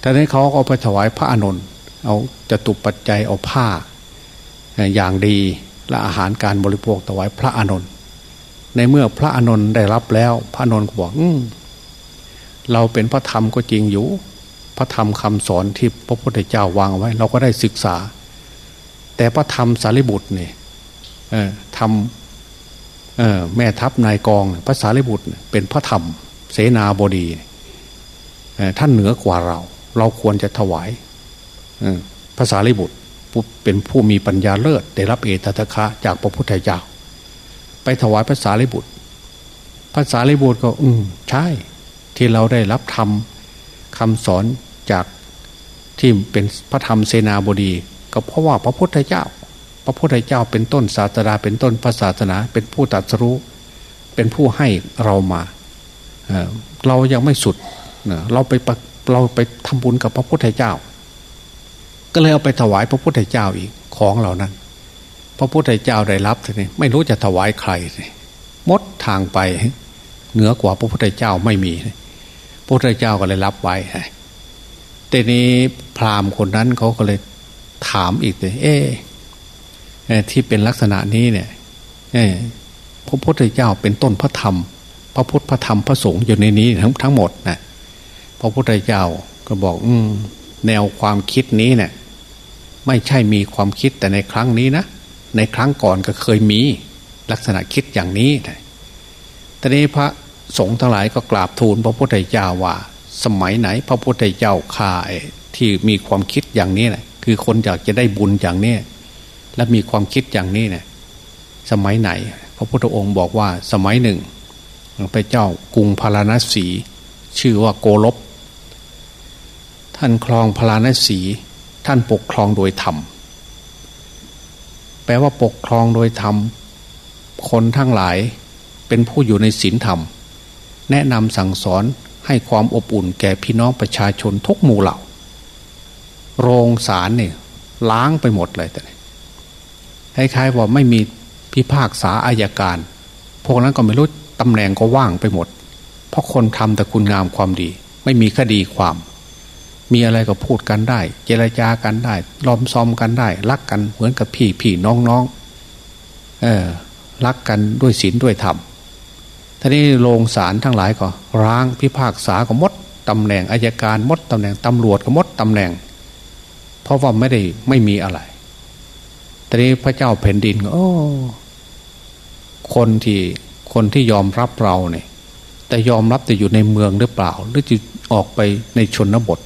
แต่นี้เขาเอาไปถวายพระอานนท์เอาจะตุปปัจจัยเอาผ้าอย่างดี และอาหารการบริโภคถวายพระอานนท์ในเมื่อพระอานนท์ได้รับแล้ว พระอานนท์ก็บอกอเราเป็นพระธรรมก็จริงอยู่ พระธรรมคำสอนที่พระพุทธเจ้าวางไว้ เราก็ได้ศึกษา แต่พระธรรมสารีบุตรเนี่ยทำแม่ทัพนายกองพระสารีบุตร เป็นพระธรรม เสนาบดีท่านเหนือกว่าเรา เราควรจะถวายภาษาลิบุตร เป็นผู้มีปัญญาเลิศได้รับเอตตะคะจากพระพุทธเจ้าไปถวายภาษาลิบุตรภาษาลิบุตรก็ อืมใช่ ที่เราได้รับธรรมคำสอนจากที่เป็นพระธรรมเสนาบดี ก็เพราะว่าพระพุทธเจ้า พระพุทธเจ้าเป็นต้นศาสนาเป็นต้นพระศาสนา เป็นผู้ตัดสู้เป็นผู้ให้เรามาเรายังไม่สุด เราไปเราไปทำบุญกับพระพุทธเจ้า ก็เลยเอาไปถวายพระพุทธเจ้าอีกของเหล่านั้น พระพุทธเจ้าได้รับทีนี้ไม่รู้จะถวายใครมดทางไปเหนือกว่าพระพุทธเจ้าไม่มีพระพุทธเจ้าก็เลยรับไว้แต่นี้พราหมณ์คนนั้นเขาก็เลยถามอีกเลยเอ๊ที่เป็นลักษณะนี้เนี่ยพระพุทธเจ้าเป็นต้นพระธรรม พระพุทธพระธรรมพระสงฆ์อยู่ในนี้ทั้งทั้งหมดนะพระพุทธเจ้าก็บอก อืแนวความคิดนี้เนี่ย ไม่ใช่มีความคิดแต่ในครั้งนี้นะ ในครั้งก่อนก็เคยมีลักษณะคิดอย่างนี้ตอนนี้พระสงฆ์ทั้งหลายก็กราบทูลพระพุทธเจ้าว่า สมัยไหน พระพุทธเจ้าข่าที่มีความคิดอย่างนี้แหละคือคนอยากจะได้บุญอย่างนี้และมีความคิดอย่างนี้เนี่ยสมัยไหน พระพุทธองค์บอกว่าสมัยหนึ่งพระเจ้ากรุงพาราณสี ชื่อว่าโกลบท่านครองพาราณสี ท่านปกครองโดยธรรม แปลว่าปกครองโดยธรรม คนทั้งหลายเป็นผู้อยู่ในศีลธรรม แนะนำสั่งสอนให้ความอบอุ่นแก่พี่น้องประชาชนทุกหมู่เหล่า โรงสารเนี่ยล้างไปหมดเลยแต่คล้ายๆว่าไม่มีพิพากษาอายการ พวกนั้นก็ไม่รู้ตำแหน่งก็ว่างไปหมด เพราะคนทำแต่คุณงามความดี ไม่มีคดีความ มีอะไรก็พูดกันได้ เจรจากันได้ล้อมซ้อมกันได้ รักกันเหมือนกับพี่พี่น้องน้องเออรักกันด้วยศีลด้วยธรรมท่านี้โรงศาลทั้งหลายก็ร้างพิพากษาก็มดตำแหน่งอายการมดตำแหน่งตำรวจก็มดตำแหน่ง เพราะว่าไม่ได้ไม่มีอะไรตอนนี้พระเจ้าแผ่นดินก็โอ้คนที่คนที่ยอมรับเราเนี่ย แต่ยอมรับแต่อยู่ในเมืองหรือเปล่า หรือจะออกไปในชนบท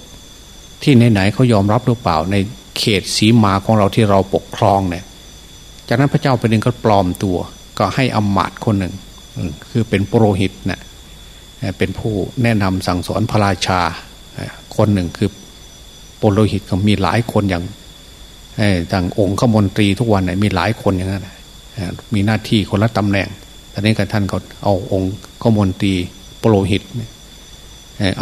ที่ไหนๆเขายอมรับหรือเปล่า ในเขตสีมาของเราที่เราปกครองเนี่ย จากนั้นพระเจ้าแผ่นดินก็ปลอมตัว ก็ให้อำมาตคนหนึ่งคือเป็นโปรหิตเนะ่ยเป็นผู้แนะนำสั่งสอนพระราชา คนหนึ่งคือโปรหิตก็มีหลายคนอย่างต่างองค์ขมนตรีทุกวันเนี่ยมีหลายคนอย่างนั้นมีหน้าที่คนละตำแหน่งตอนนี้กับท่านก็เอาองค์ขมนตรีโปรหิต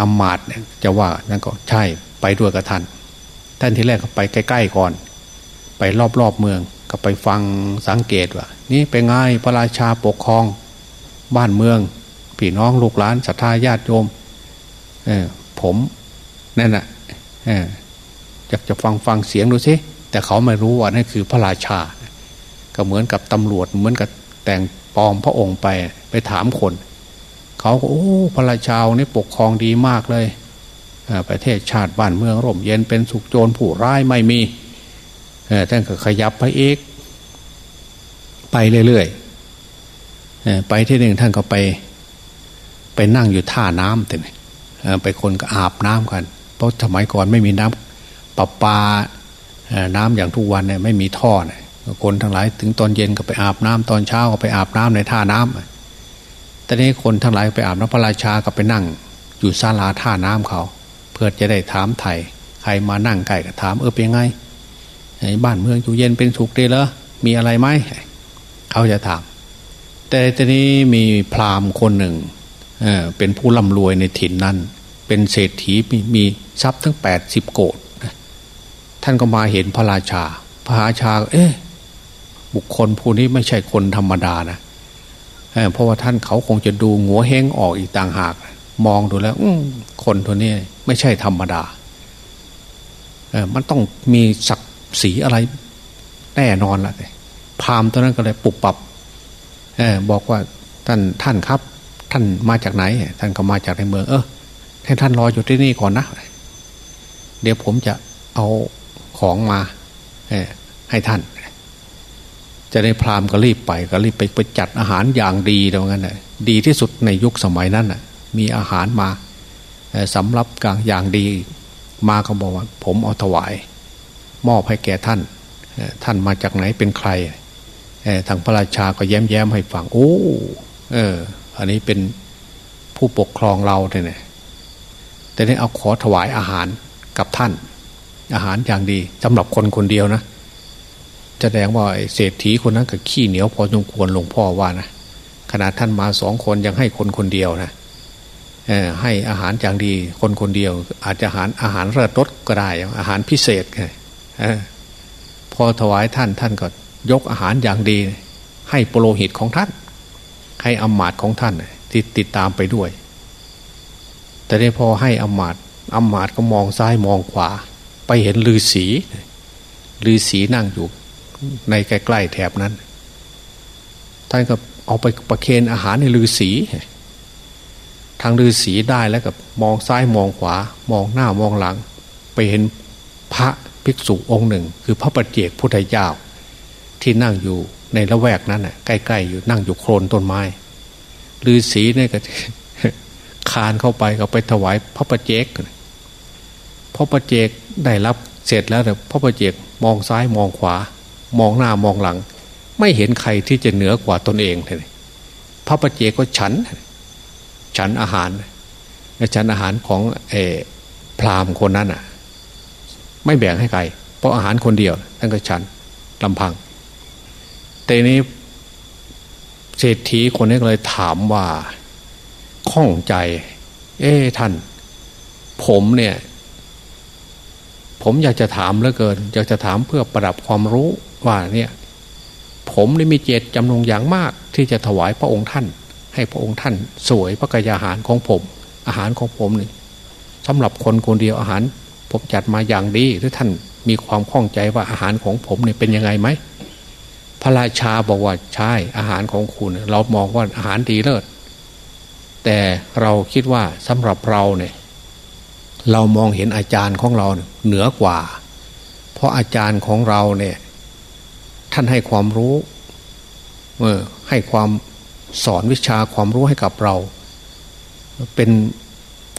อมมาตเนี่ยจะว่านั่นก็ใช่ ไปด้วยกับท่าน ท่านที่แรกก็ไปใกล้ ๆก่อน ไปรอบๆเมืองก็ไปฟังสังเกตว่า นี่เป็นไงพระราชาปกครอง บ้านเมืองพี่น้องลูกหลานศรัทธาญาติโยมเออผมนั่นแหะอยากจะฟังฟังเสียงดูสิแต่เขาไม่รู้ว่านั่นคือพระราชา ก็เหมือนกับตำรวจเหมือนกับแต่งปลอมพระองค์ไปไปถามคน เขาก็โอ้พระราชาเนี่ปกครองดีมากเลย ประเทศชาติบ้านเมืองร่มเย็นเป็นสุขโจรผู้ร้ายไม่มีท่านก็ขยับไปเอกไปเรื่อยๆไปที่หนึ่งท่านก็ไป ไปนั่งอยู่ท่าน้ำแต่ไปคนก็อาบน้ำกัน เพราะสมัยก่อนไม่มีน้ำประปาน้ำอย่างทุกวันเนี่ยไม่มีท่อเนี่ยคนทั้งหลายถึงตอนเย็นก็ไปอาบน้ำตอนเช้าก็ไปอาบน้ำในท่าน้ำแต่นี้คนทั้งหลายไปอาบน้ำพระราชาก็ไปนั่ง อยู่ศาลาท่าน้ำเขา พื่อจะได้ถามไทยใครมานั่งใกล้ก็ถามเออเป็นไงบ้านเมืองอยู่เย็นเป็นสุขดีเหรอมีอะไรไหมเขาจะถาม แต่ทีนี้มีพราหมณ์คนหนึ่งเเป็นผู้ร่ำรวยในถิ่นนั้น เป็นเศรษฐีมีมีทรัพย์ทั้งแปดสิบโกดท่านก็มาเห็นพระราชา พระราชา เอ๊ะบุคคลผู้นี้ไม่ใช่คนธรรมดานะเเพราะว่าท่านเขาคงจะดูหัวเฮงออกอีกต่างหาก มองดูแล้วคนตัวนี้ไม่ใช่ธรรมดาเออมันต้องมีศักดิ์ศรีอะไรแน่นอนละพามตัวนั้นก็เลยปุบปับเออบอกว่าท่านท่านครับ ท่านมาจากไหน ท่านก็มาจากในเมือง เออให้ท่านรออยู่ที่นี่ก่อนนะ เดี๋ยวผมจะเอาของมาให้ท่าน จะได้พรามก็รีบไป ก็รีบไปไปจัดอาหารอย่างดีตรงนั้นนะดีที่สุดในยุคสมัยนั้นนะ มีอาหารมาสำรับกลางอย่างดี มาเขาบอกว่า ผมเอาถวาย มอบให้แก่ท่าน ท่านมาจากไหนเป็นใครทางพระราชาก็แย้มแย้มให้ฟังโอ้เออ อันนี้เป็นผู้ปกครองเราเนี่ยแต่นี้เอาขอถวายอาหารกับท่าน อาหารอย่างดีสำหรับคนคนเดียวนะจะแสดงว่าเศรษฐีคนนั้นกับขี้เหนียวพอสมควรหลวงพ่อว่านะขนาดท่านมาสองคนยังให้คนคนเดียวนะ ให้อาหารอย่างดี คนคนเดียว อาจจะอาหารอาหารเลิศรสก็ได้ อาหารพิเศษไงพอถวายท่านท่านก็ยกอาหารอย่างดี ให้โปรหิตของท่าน ให้อมมาตของท่านที่ติดตามไปด้วย แต่ได้พอให้อมาตอมาตก็มองซ้ายมองขวา ไปเห็นลือสีลือสีนั่งอยู่ในใกล้ๆแถบนั้น ท่านก็เอาไปประเคนอาหารในลือสี ทางลือสีได้แล้วกับมองซ้ายมองขวามองหน้ามองหลัง ไปเห็นพระภิกษุองค์หนึ่ง คือพระปัจเจกพุทธเจ้า ที่นั่งอยู่ในละแวกนั้นน่ะใกล้ๆอยู่นั่งอยู่โคลนต้นไม้ลือสีเนี่ยก็คานเข้าไปก็ไปถวายพระประเจกพระประเจกได้รับเสร็จแล้วแต่พระประเจกมองซ้ายมองขวา มองหน้ามองหลัง ไม่เห็นใครที่จะเหนือกว่าตนเองเลยพระประเจกก็ฉัน ฉันอาหารฉันอาหารของเอพราหมณ์คนนั้นอะ ไม่แบ่งให้ใคร เพราะอาหารคนเดียวท่านก็ฉันลำพัง แต่นี้เศรษฐีคนนี้เลยถามว่าข้องใจ เอ้ท่าน ผมเนี่ย ผมอยากจะถามเหลือเกิน อยากจะถามเพื่อประดับความรู้ว่าเนี่ย ผมได้มีเจตจำนงอย่างมากที่จะถวายพระองค์ท่าน ให้พระองค์ท่านสวยพระกายอาหารของผม อาหารของผมนี่สำหรับคนคนเดียวอาหาร ผมจัดมาอย่างดีหรือท่านมีความข้องใจว่าอาหารของผมเนี่ยเป็นยังไงไหมพระราชาบอกว่าใช่อาหารของคุณ เรามองว่าอาหารดีเลิศแต่เราคิดว่าสำหรับเราเนี่ยเรามองเห็นอาจารย์ของเราเหนือกว่า เพราะอาจารย์ของเราเนี่ยท่านให้ความรู้เออให้ความ สอนวิชาความรู้ให้กับเรา เป็น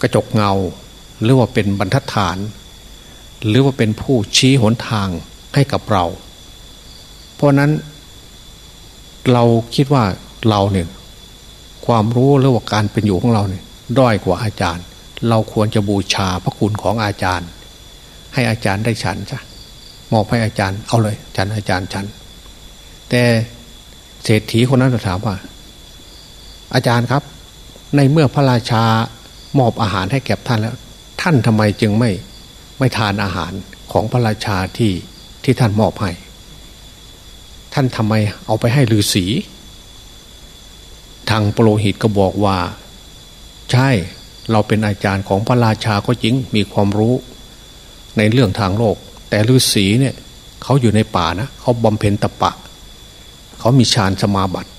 กระจกเงา หรือว่าเป็นบรรทัดฐาน หรือว่าเป็นผู้ชี้หนทางให้กับเรา เพราะนั้นเราคิดว่าเราเนี่ยความรู้หรือว่าการเป็นอยู่ของเราเนี่ยด้อยกว่าอาจารย์ เราควรจะบูชาพระคุณของอาจารย์ ให้อาจารย์ได้ฉันจ้ะมอบให้อาจารย์เอาเลยฉันอาจารย์ฉัน แต่เศรษฐีคนนั้นถามว่า อาจารย์ครับ ในเมื่อพระราชามอบอาหารให้แก่ท่านแล้ว ท่านทำไมจึงไม่ไม่ทานอาหารของพระราชาที่ที่ท่านมอบให้ ท่านทำไมเอาไปให้ฤาษีทางปโปรหิตก็บอกว่า ใช่เราเป็นอาจารย์ของพระราชาก็จริงมีความรู้ในเรื่องทางโลก แต่ฤาษีเนี่ยเขาอยู่ในป่านะเขาบำเพ็ญตะปะ เขามีฌานสมาบัติ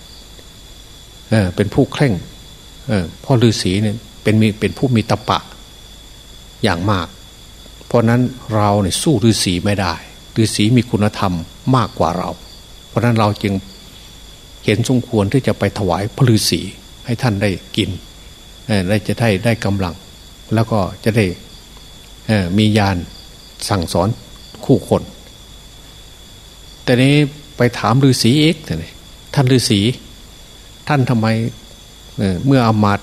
เออเป็นผู้เคร่งเออพ่อฤาษีเนี่ยเป็นมีเป็นผู้มีตะปะอย่างมาก เพราะนั้นเราเนี่ยสู้ฤาษีไม่ได้ฤาษีมีคุณธรรมมากกว่าเรา เพราะนั้นเราจึงเห็นสมควรที่จะไปถวายพระฤาษีให้ท่านได้กินได้จะได้ได้กำลัง แล้วก็จะได้มียานสั่งสอนคู่คน แต่นี้ไปถามฤาษีเอกท่านฤาษี ท่านทำไมเมื่ออามาต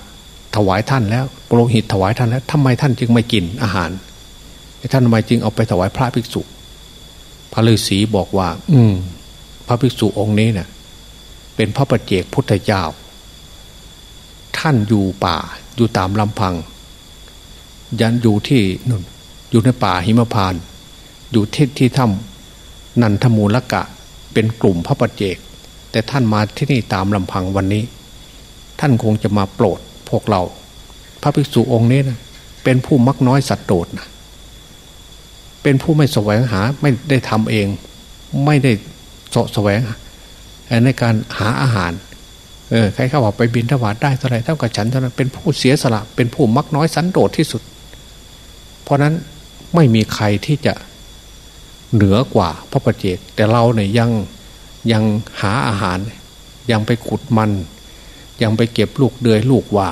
ถวายท่านแล้วโปรหิตถวายท่านแล้วทำไมท่านจึงไม่กินอาหารท่านทำไมจึงเอาไปถวายพระภิกษุ พระฤาษีบอกว่า อืม พระภิกษุองค์นี้เนะี่ยเป็นพระประเจกพุทธเจ้า ท่านอยู่ป่าอยู่ตามลำพัง ยันอยู่ที่นุ่นอยู่ในป่าหิมพาน อยู่ที่ที่ถ้ำนันทมูลกะ เป็นกลุ่มพระประเจก แต่ท่านมาที่นี่ตามลำพังวันนี้ ท่านคงจะมาโปรดพวกเรา พระภิกษุองค์นี้นะเป็นผู้มักน้อยสัตว์โดดนะเป็นผู้ไม่แสวงหาไม่ได้ทำเอง ไม่ได้สะแสวงในการหาอาหาร เออใครเข้าว่าไปบินถวาดได้เท่าไรเท่ากับฉันเท่านั้นเป็นผู้เสียสละเป็นผู้มักน้อยสันโดษที่สุด เพราะนั้นไม่มีใครที่จะเหนือกว่าพระประเจกแต่เราเนี่ยยัง ยังหาอาหาร ยังไปขุดมัน ยังไปเก็บลูกเดือยลูกว่า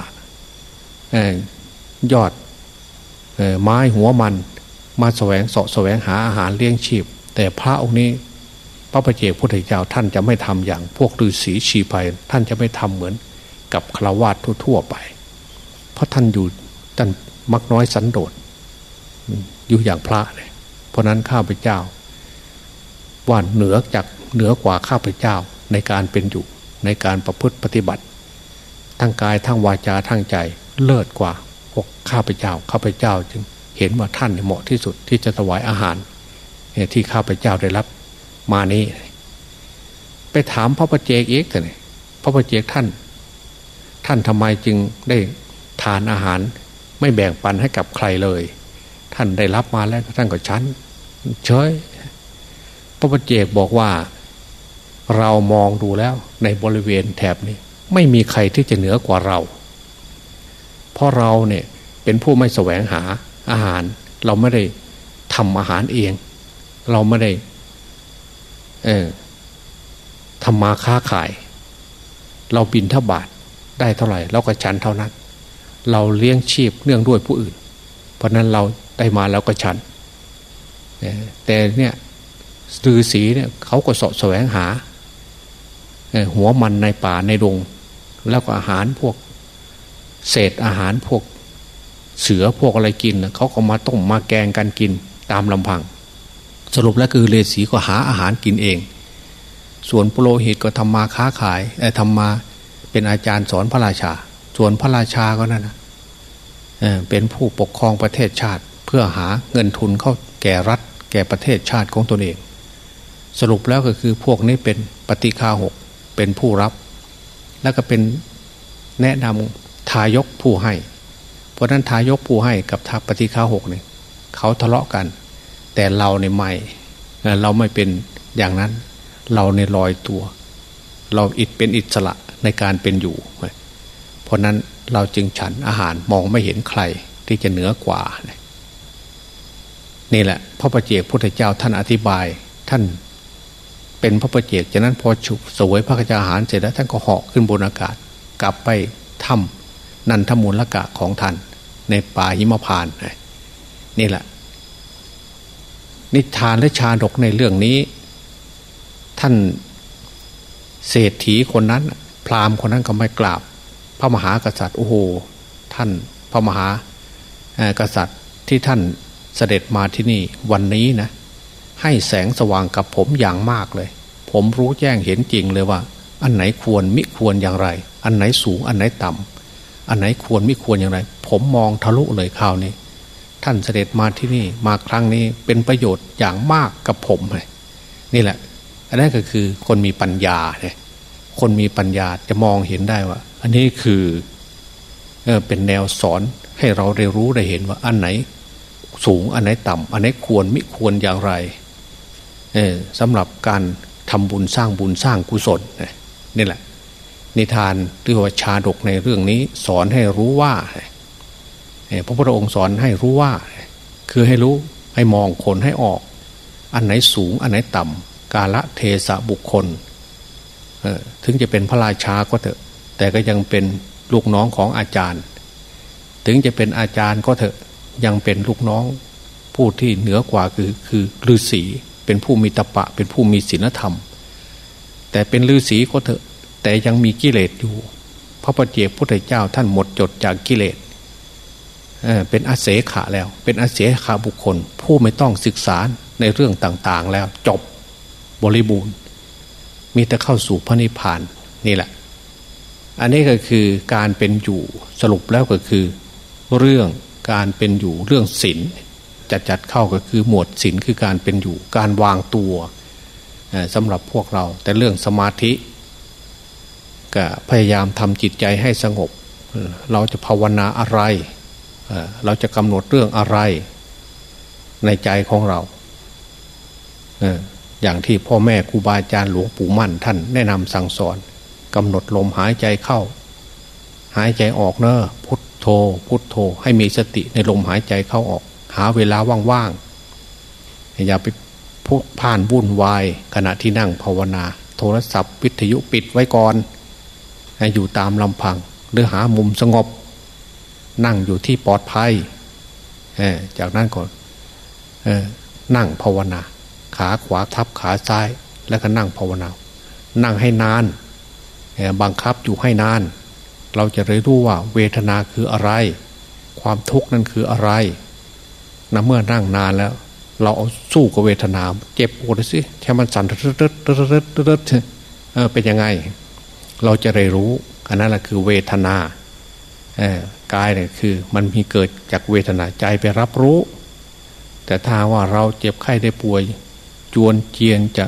ยอดไม้หัวมัน มาแสวงเสาะแสวงหาอาหารเลี้ยงชีพ แต่พระองค์นี้พระประเจกพุทธเจ้าท่านจะไม่ทำอย่างพวกฤาษีชีพายท่านจะไม่ทำเหมือนกับฆราวาสทั่วๆไป เพราะท่านอยู่ท่านมักน้อยสันโดษอยู่อย่างพระเลยเพราะนั้นข้าพเจ้าว่าเหนือจาก เหนือกว่าข้าพเจ้าในการเป็นอยู่ในการประพฤติปฏิบัติ ทั้งกายทั้งวาจาทั้งใจเลิศกว่าพวกข้าพเจ้าข้าพเจ้าจึงเห็นว่าท่านเหมาะที่สุดที่จะถวายอาหารที่ข้าพเจ้าได้รับมานี้ ไปถามพระประเจกเอกเลยพระประเจกท่าน ท่านทำไมจึงได้ทานอาหาร ไม่แบ่งปันให้กับใครเลย ท่านได้รับมาแล้วท่านก็ชั้นเฉยพระปเจกบอกว่า เรามองดูแล้วในบริเวณแถบนี้ ไม่มีใครที่จะเหนือกว่าเรา เพราะเราเนี่ยเป็นผู้ไม่แสวงหาอาหาร เราไม่ได้ทำอาหารเอง เราไม่ได้เออทำมาค้าขาย เราบินทบาทได้เท่าไหร่เราก็ชันเท่านั้น เราเลี้ยงชีพเนื่องด้วยผู้อื่น เพราะนั้นเราได้มาแล้วก็ชันแต่เนี่ยฤาษีเนี่ยเขาก็สะแสวงหา หัวมันในป่าในดง แล้วก็อาหารพวก เศษอาหารพวก เสือพวกอะไรกินเขาก็มาต้มมาแกงกันกินตามลำพัง สรุปแล้วคือฤาษีก็หาอาหารกินเอง ส่วนปโรหิตก็ทำมาค้าขายทำมาเป็นอาจารย์สอนพระราชา ส่วนพระราชาก็นั่นนะเป็นผู้ปกครองประเทศชาติ เพื่อหาเงินทุนเข้าแก่รัฐ แก่ประเทศชาติของตนเอง สรุปแล้วก็คือพวกนี้เป็นปฏิฆาหก เป็นผู้รับ แล้วก็เป็นแนะนำทายกผู้ให้ เพราะนั้นทายกผู้ให้กับทัพปฏิฆาหกเนี่ยเขาทะเลาะกัน แต่เราในใหม่เราไม่เป็นอย่างนั้น เราในลอยตัว เราอิดเป็นอิสระในการเป็นอยู่ เพราะนั้นเราจึงฉันอาหารมองไม่เห็นใครที่จะเหนือกว่า นี่แหละ พระประเจกพุทธเจ้าท่านอธิบายท่าน เป็นพระประเจกจากนั้นพอฉุกสวยพระกจาหารเสร็จแล้วท่านก็เหาะขึ้นบนอากาศ กลับไปถ้ำนันทมูลละกะของท่าน ในป่าหิมพานนี่แหละ นิทานและชาดกในเรื่องนี้ ท่านเศรษฐีคนนั้น พราหมณ์คนนั้นก็ไม่กราบ พระมหากษัตริย์โอ้โหท่านพระมหากษัตริย์ที่ท่านเสด็จมาที่นี่วันนี้นะ ให้แสงสว่างกับผมอย่างมากเลย ผมรู้แจ้งเห็นจริงเลยว่า อันไหนควรมิควรอย่างไร อันไหนสูงอันไหนต่ำอันไหนควรมิควรอย่างไร ผมมองทะลุเลยคราวนี้ ท่านเสด็จมาที่นี่มาครั้งนี้เป็นประโยชน์อย่างมากกับผมเลยนี่แหละ อันนั้นก็คือคนมีปัญญาเนี่ยคนมีปัญญาจะมองเห็นได้ว่า อันนี้คือเออเป็นแนวสอนให้เราได้รู้ได้เห็นว่าอันไหนสูงอันไหนต่ำอันไหนควรมิควรอย่างไร สำหรับการทำบุญสร้างบุญสร้างกุศลนี่แหละ นิทานหรือว่าชาดกในเรื่องนี้สอนให้รู้ว่าพระพุทธองค์สอนให้รู้ว่า คือให้รู้ให้มองคนให้ออก อันไหนสูง อันไหนต่ำกาละเทสะบุคคลถึงจะเป็นพระราชาก็เถอะ แต่ก็ยังเป็นลูกน้องของอาจารย์ ถึงจะเป็นอาจารย์ก็เถอะยังเป็นลูกน้องผู้ที่เหนือกว่าคือคือฤาษี เป็นผู้มีตปะ เป็นผู้มีศีลธรรม แต่เป็นฤาษีก็เถอะ แต่ยังมีกิเลสอยู่ พระปฏิเจกพุทธเจ้าท่านหมดจดจากกิเลสเเป็นอาเสขะแล้ว เป็นอาเสขาบุคคล ผู้ไม่ต้องศึกษาในเรื่องต่างๆ แล้วจบบริบูรณ์ มีแต่เข้าสู่พระนิพพานนี่แหละ อันนี้ก็คือการเป็นอยู่สรุปแล้วก็คือ เรื่องการเป็นอยู่เรื่องศีล จัดจัดเข้าก็คือหมวดศีลคือการเป็นอยู่การวางตัวสำหรับพวกเรา แต่เรื่องสมาธิก็พยายามทำจิตใจให้สงบ เราจะภาวนาอะไร เราจะกำหนดเรื่องอะไรในใจของเรา อย่างที่พ่อแม่ครูบาอาจารย์หลวงปู่มั่น ท่านแนะนำสั่งสอนกำหนดลมหายใจเข้า หายใจออกเนอะพุทโธ พุทโธ ให้มีสติในลมหายใจเข้าออก หาเวลาว่างๆอย่าไปพุกผ่านวุ่นวายขณะที่นั่งภาวนา โทรศัพท์วิทยุปิดไว้ก่อนให้อยู่ตามลำพัง หรือหามุมสงบ นั่งอยู่ที่ปลอดภัยจากนั้นก่อนนั่งภาวนา ขาขวาทับขาซ้าย แล้วก็นั่งภาวนา นั่งให้นานบังคับอยู่ให้นาน เราจะเรียรู้ว่าเวทนาคืออะไร ความทุกข์นั้นคืออะไร นะเมื่อนั่งนานแล้ว เราเอาสู้กับเวทนา เจ็บปวดสิแค่มันสั่นเริดริดเริดเริดเออเป็นยังไง เราจะได้รู้อันนั้นแหละคือเวทนาเออกายเนี่ยคือมันมีเกิดจากเวทนาใจไปรับรู้ แต่ถ้าว่าเราเจ็บไข้ได้ป่วย จวนเจียนจะ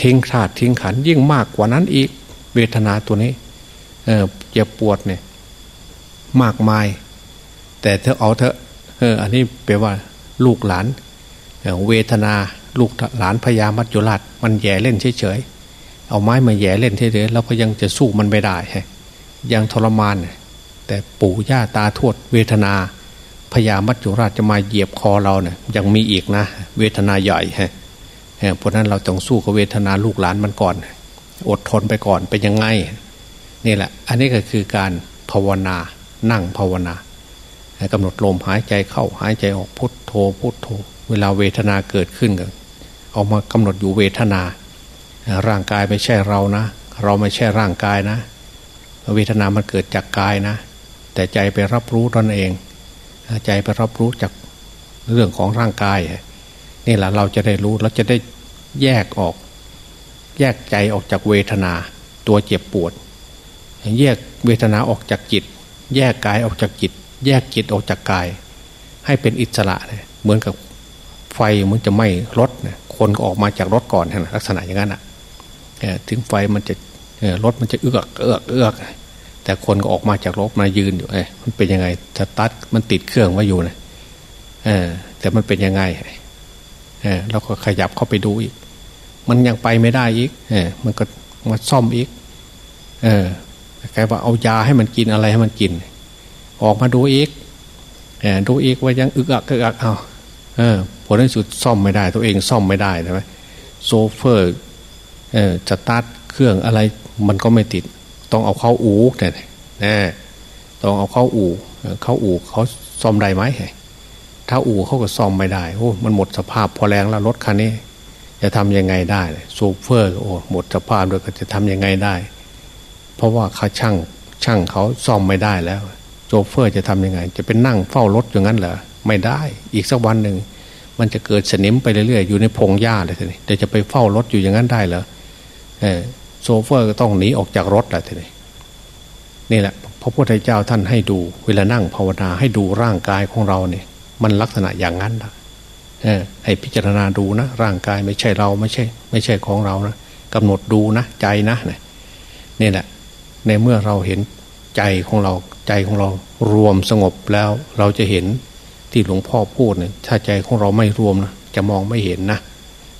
ทิ้งขาดทิ้งขันยิ่งมากกว่านั้นอีกเวทนาตัวนี้เออเจ็บปวดเนี่ยมากมาย แต่เธอเอาเธอ เอออันนี้แปลว่าลูกหลานเวทนาลูกหลานพญามัจจุราชมันแย่เล่นเฉยๆเอาไม้มาแย่เล่นเฉยๆแล้วก็ยังจะสู้มันไม่ได้ยังทรมาน แต่ปู่ย่าตาทวด เวทนาพญามัจจุราชจะมาเหยียบคอเราเนี่ยยังมีอีกนะ เวทนาใหญ่ฮะเพราะนั้นเราต้องสู้กับเวทนาลูกหลานมันก่อน อดทนไปก่อนเป็นยังไงนี่แหละ อันนี้ก็คือการภาวนานั่งภาวนา กำหนดลมหายใจเข้าหายใจออกพุทโธพุทโธ เวลาเวทนาเกิดขึ้นก็เอามากำหนดอยู่เวทนา ร่างกายไม่ใช่เรานะ เราไม่ใช่ร่างกายนะ เวทนามันเกิดจากกายนะ แต่ใจไปรับรู้ตนเอง ใจไปรับรู้จากเรื่องของร่างกาย นี่แหละเราจะได้รู้เราจะได้แยกออก แยกใจออกจากเวทนา ตัวเจ็บปวด แยกเวทนาออกจากจิต แยกกายออกจากจิต แยกจิตออกจากกาย ให้เป็นอิสระเลยเหมือนกับไฟมันจะไหม้รถเนี่ยคนก็ออกมาจากรถก่อนนะลักษณะอย่างนั้นอะถึงไฟมันจะรถมันจะเอือกเอือกเอือกแต่คนก็ออกมาจากรถมายืนอยู่เอ้มันเป็นยังไงสตาร์ทมันติดเครื่องไว้อยู่นะเออแต่มันเป็นยังไงเออเราก็ขยับเข้าไปดูอีก มันยังไปไม่ได้อีกเออมันก็มาซ่อมอีก เออใครว่าเอายาให้มันกินอะไรให้มันกิน ออกมาดูอีกเออดูอีกว่ายังอึกอักอึกอักเอาเออผลที่สุดซ่อมไม่ได้ ตัวเองซ่อมไม่ได้ใช่ไหมโซเฟอร์เออจะตัดเครื่องอะไรมันก็ไม่ติด ต้องเอาเข้าอู่เนี่ยนะต้องเอาเข้าอู่เข้าอู่เขาซ่อมได้ไหมถ้าอู่เขาก็ซ่อมไม่ได้โอ้มันหมดสภาพพอแรงแล้วรถคันนี้ จะทำยังไงได้โชเฟอร์โอ้หมดสภาพด้วยก็จะทำยังไงได้ เพราะว่าเขาช่างช่างเขาซ่อมไม่ได้แล้ว เฟอร์จะทำยังไง จะเป็นนั่งเฝ้ารถอย่างนั้นเหรอไม่ได้อีกสักวันหนึ่งมันจะเกิดสนิมไปเรื่อยๆอยู่ในพงหญ้าเลยทีนี้แต่จะไปเฝ้ารถอยู่อย่างนั้นได้เหรอโชเฟอร์ก็ต้องหนีออกจากรถแหละทีนี้นี่แหละพระพุทธเจ้าท่านให้ดู เวลานั่งภาวนาให้ดูร่างกายของเราเนี่ย มันลักษณะอย่างนั้นนะให้พิจารณาดูนะ ร่างกายไม่ใช่เราไม่ใช่ ไม่ใช่ของเรานะกำหนดดูนะใจนะนี่แหละ ในเมื่อเราเห็นใจของเรา ใจของเรารวมสงบแล้ว เราจะเห็นที่หลวงพ่อพูดเนี่ยถ้าใจของเราไม่รวมนะจะมองไม่เห็นนะ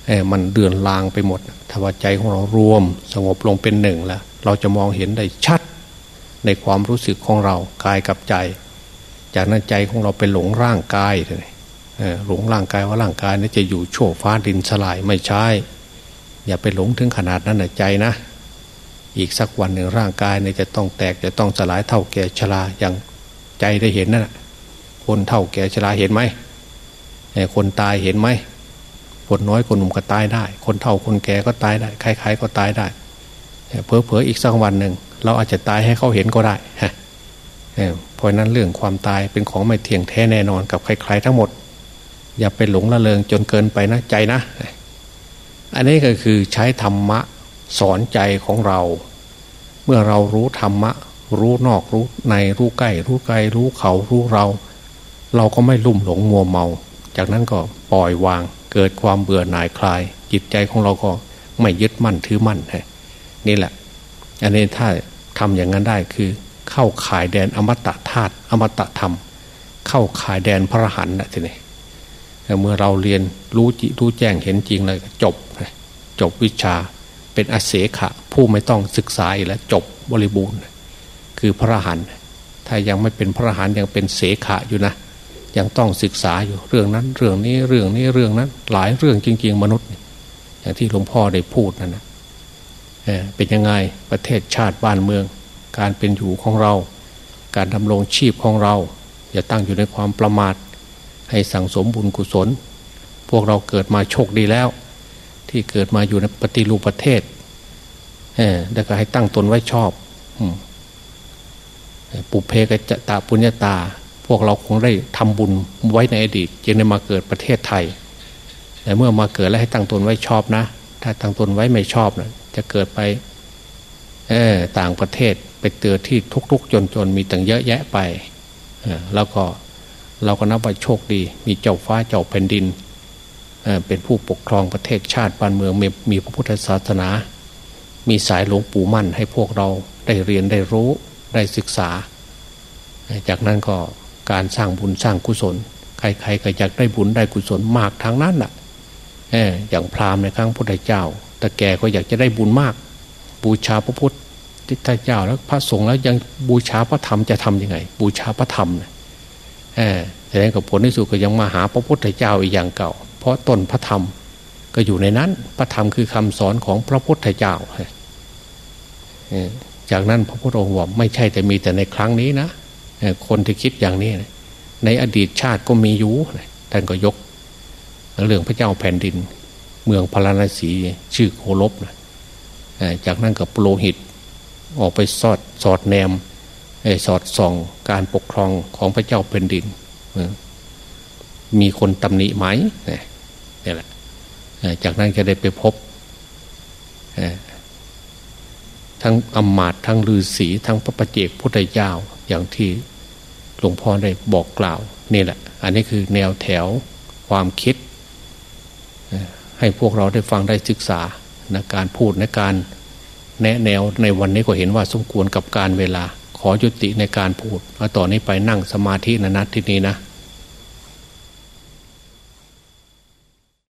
เออมันเดือนลางไปหมด ถ้าว่าใจของเรารวมสงบลงเป็นหนึ่งแล้ว เราจะมองเห็นได้ชัดในความรู้สึกของเรากายกับใจ จากนั้นใจของเราไปหลงร่างกายเลยหลงร่างกายว่าร่างกายนี่จะอยู่โชว์ฟ้าดินสลายไม่ใช่ อย่าไปหลงถึงขนาดนั้นนะใจนะ อีกสักวันหนึ่งร่างกายเนี่ยจะต้องแตกจะต้องสลายเท่าแก่ชราอย่างใจได้เห็นนั่นคนเท่าแก่ชราเห็นไหมคนตายเห็นไหมคนน้อยคนหนุ่มก็ตายได้ คนเท่าคนแก่ก็ตายได้ใครๆก็ตายได้เพอเพออีกสักวันหนึ่งเราอาจจะตายให้เขาเห็นก็ได้ฮะเพราะนั้นเรื่องความตายเป็นของไม่เที่ยงแท้แน่นอนกับใครๆทั้งหมด อย่าไปหลงละเลงจนเกินไปนะใจนะ อันนี้ก็คือใช้ธรรมะ สอนใจของเรา เมื่อเรารู้ธรรมะ รู้นอกรู้ในรู้ใกล้รู้ไกลรู้เขารู้เรา เราก็ไม่ลุ่มหลงมัวเมา จากนั้นก็ปล่อยวางเกิดความเบื่อหน่ายคลาย จิตใจของเราก็ไม่ยึดมั่นถือมั่นนี่แหละ อันนี้ถ้าทำอย่างนั้นได้คือ เข้าขายแดนอมตะธาตุอมตะธรรม เข้าขายแดนพระหันนะทีนี้เมื่อเราเรียนรู้จิรู้แจ้งเห็นจริงเลยจบจบวิชา เป็นอเสขะ ผู้ไม่ต้องศึกษาอีกแล้วจบบริบูรณ์ คือพระหันถ้ายังไม่เป็นพระหันยังเป็นเสขะอยู่นะยังต้องศึกษาอยู่เรื่องนั้น เรื่องนี้เรื่องนี้เรื่องนั้น หลายเรื่องจริง ๆ มนุษย์ อย่างที่หลวงพ่อได้พูดนั่นนะเป็นยังไงประเทศชาติบ้านเมือง การเป็นอยู่ของเรา การดำรงชีพของเรา อย่าตั้งอยู่ในความประมาท ให้สั่งสมบุญกุศล พวกเราเกิดมาโชคดีแล้ว ที่เกิดมาอยู่ในปฏิรูปประเทศเออแล้วก็ให้ตั้งตนไว้ชอบปุเพกจะตาปุญญาตา พวกเราคงได้ทำบุญไว้ในอดีต จึงได้มาเกิดประเทศไทย แต่เมื่อมาเกิดแล้วให้ตั้งตนไว้ชอบนะ ถ้าตั้งตนไว้ไม่ชอบนะจะเกิดไปต่างประเทศไปเตือที่ทุกๆ จนๆ มีตั้งเยอะแยะไปแล้วก็เราก็นับว่าโชคดี มีเจ้าฟ้าเจ้าแผ่นดิน เป็นผู้ปกครองประเทศชาติบ้านเมืองมมีพระพุทธศาสนา มีสายหลวงปู่มั่นให้พวกเราได้เรียนได้รู้ได้ศึกษา จากนั้นก็การสร้างบุญสร้างกุศล ใครๆก็อยากได้บุญได้กุศลมากทางนั้นน่ะอย่างพราหมณ์ในครั้งพุทธเจ้า แต่แกก็อยากจะได้บุญมาก บูชาพระพุทธเจ้าแล้วพระสงฆ์แล้วยังบูชาพระธรรมจะทํำยังไง บูชาพระธรรมเนี่ยแต่ในกับผลที่สุดก็ยังมาหาพระพุทธเจ้าอีกอย่างเก่า เพราะต้นพระธรรมก็อยู่ในนั้น พระธรรมคือคำสอนของพระพุทธเจ้าจากนั้นพระพุทธองค์บอกไม่ใช่แต่มีแต่ในครั้งนี้นะคนที่คิดอย่างนี้ในอดีตชาติก็มีอยู่ท่านก็ยก เรื่องพระเจ้าแผ่นดิน เมืองพาราณสีชื่อโคลบนะจากนั้นกับโปรหิต ออกไปสอดสอดแนมสอดส่องการปกครองของพระเจ้าแผ่นดิน มีคนตำหนิไหม นี่แหละจากนั้นจะได้ไปพบทั้งอมมาตทั้งฤาษีทั้งพระประเจกพุทธเจ้าอย่างที่หลวงพ่อได้บอกกล่าวนี่แหละ อันนี้คือแนวแถวความคิด ให้พวกเราได้ฟังได้ศึกษานะการพูดในการแนะแนวในวันนี้ก็เห็นว่าสมควรกับการเวลา ขอยุติในการพูดแล้วต่อนนี้ไปนั่งสมาธินะนัดที่นี้นะ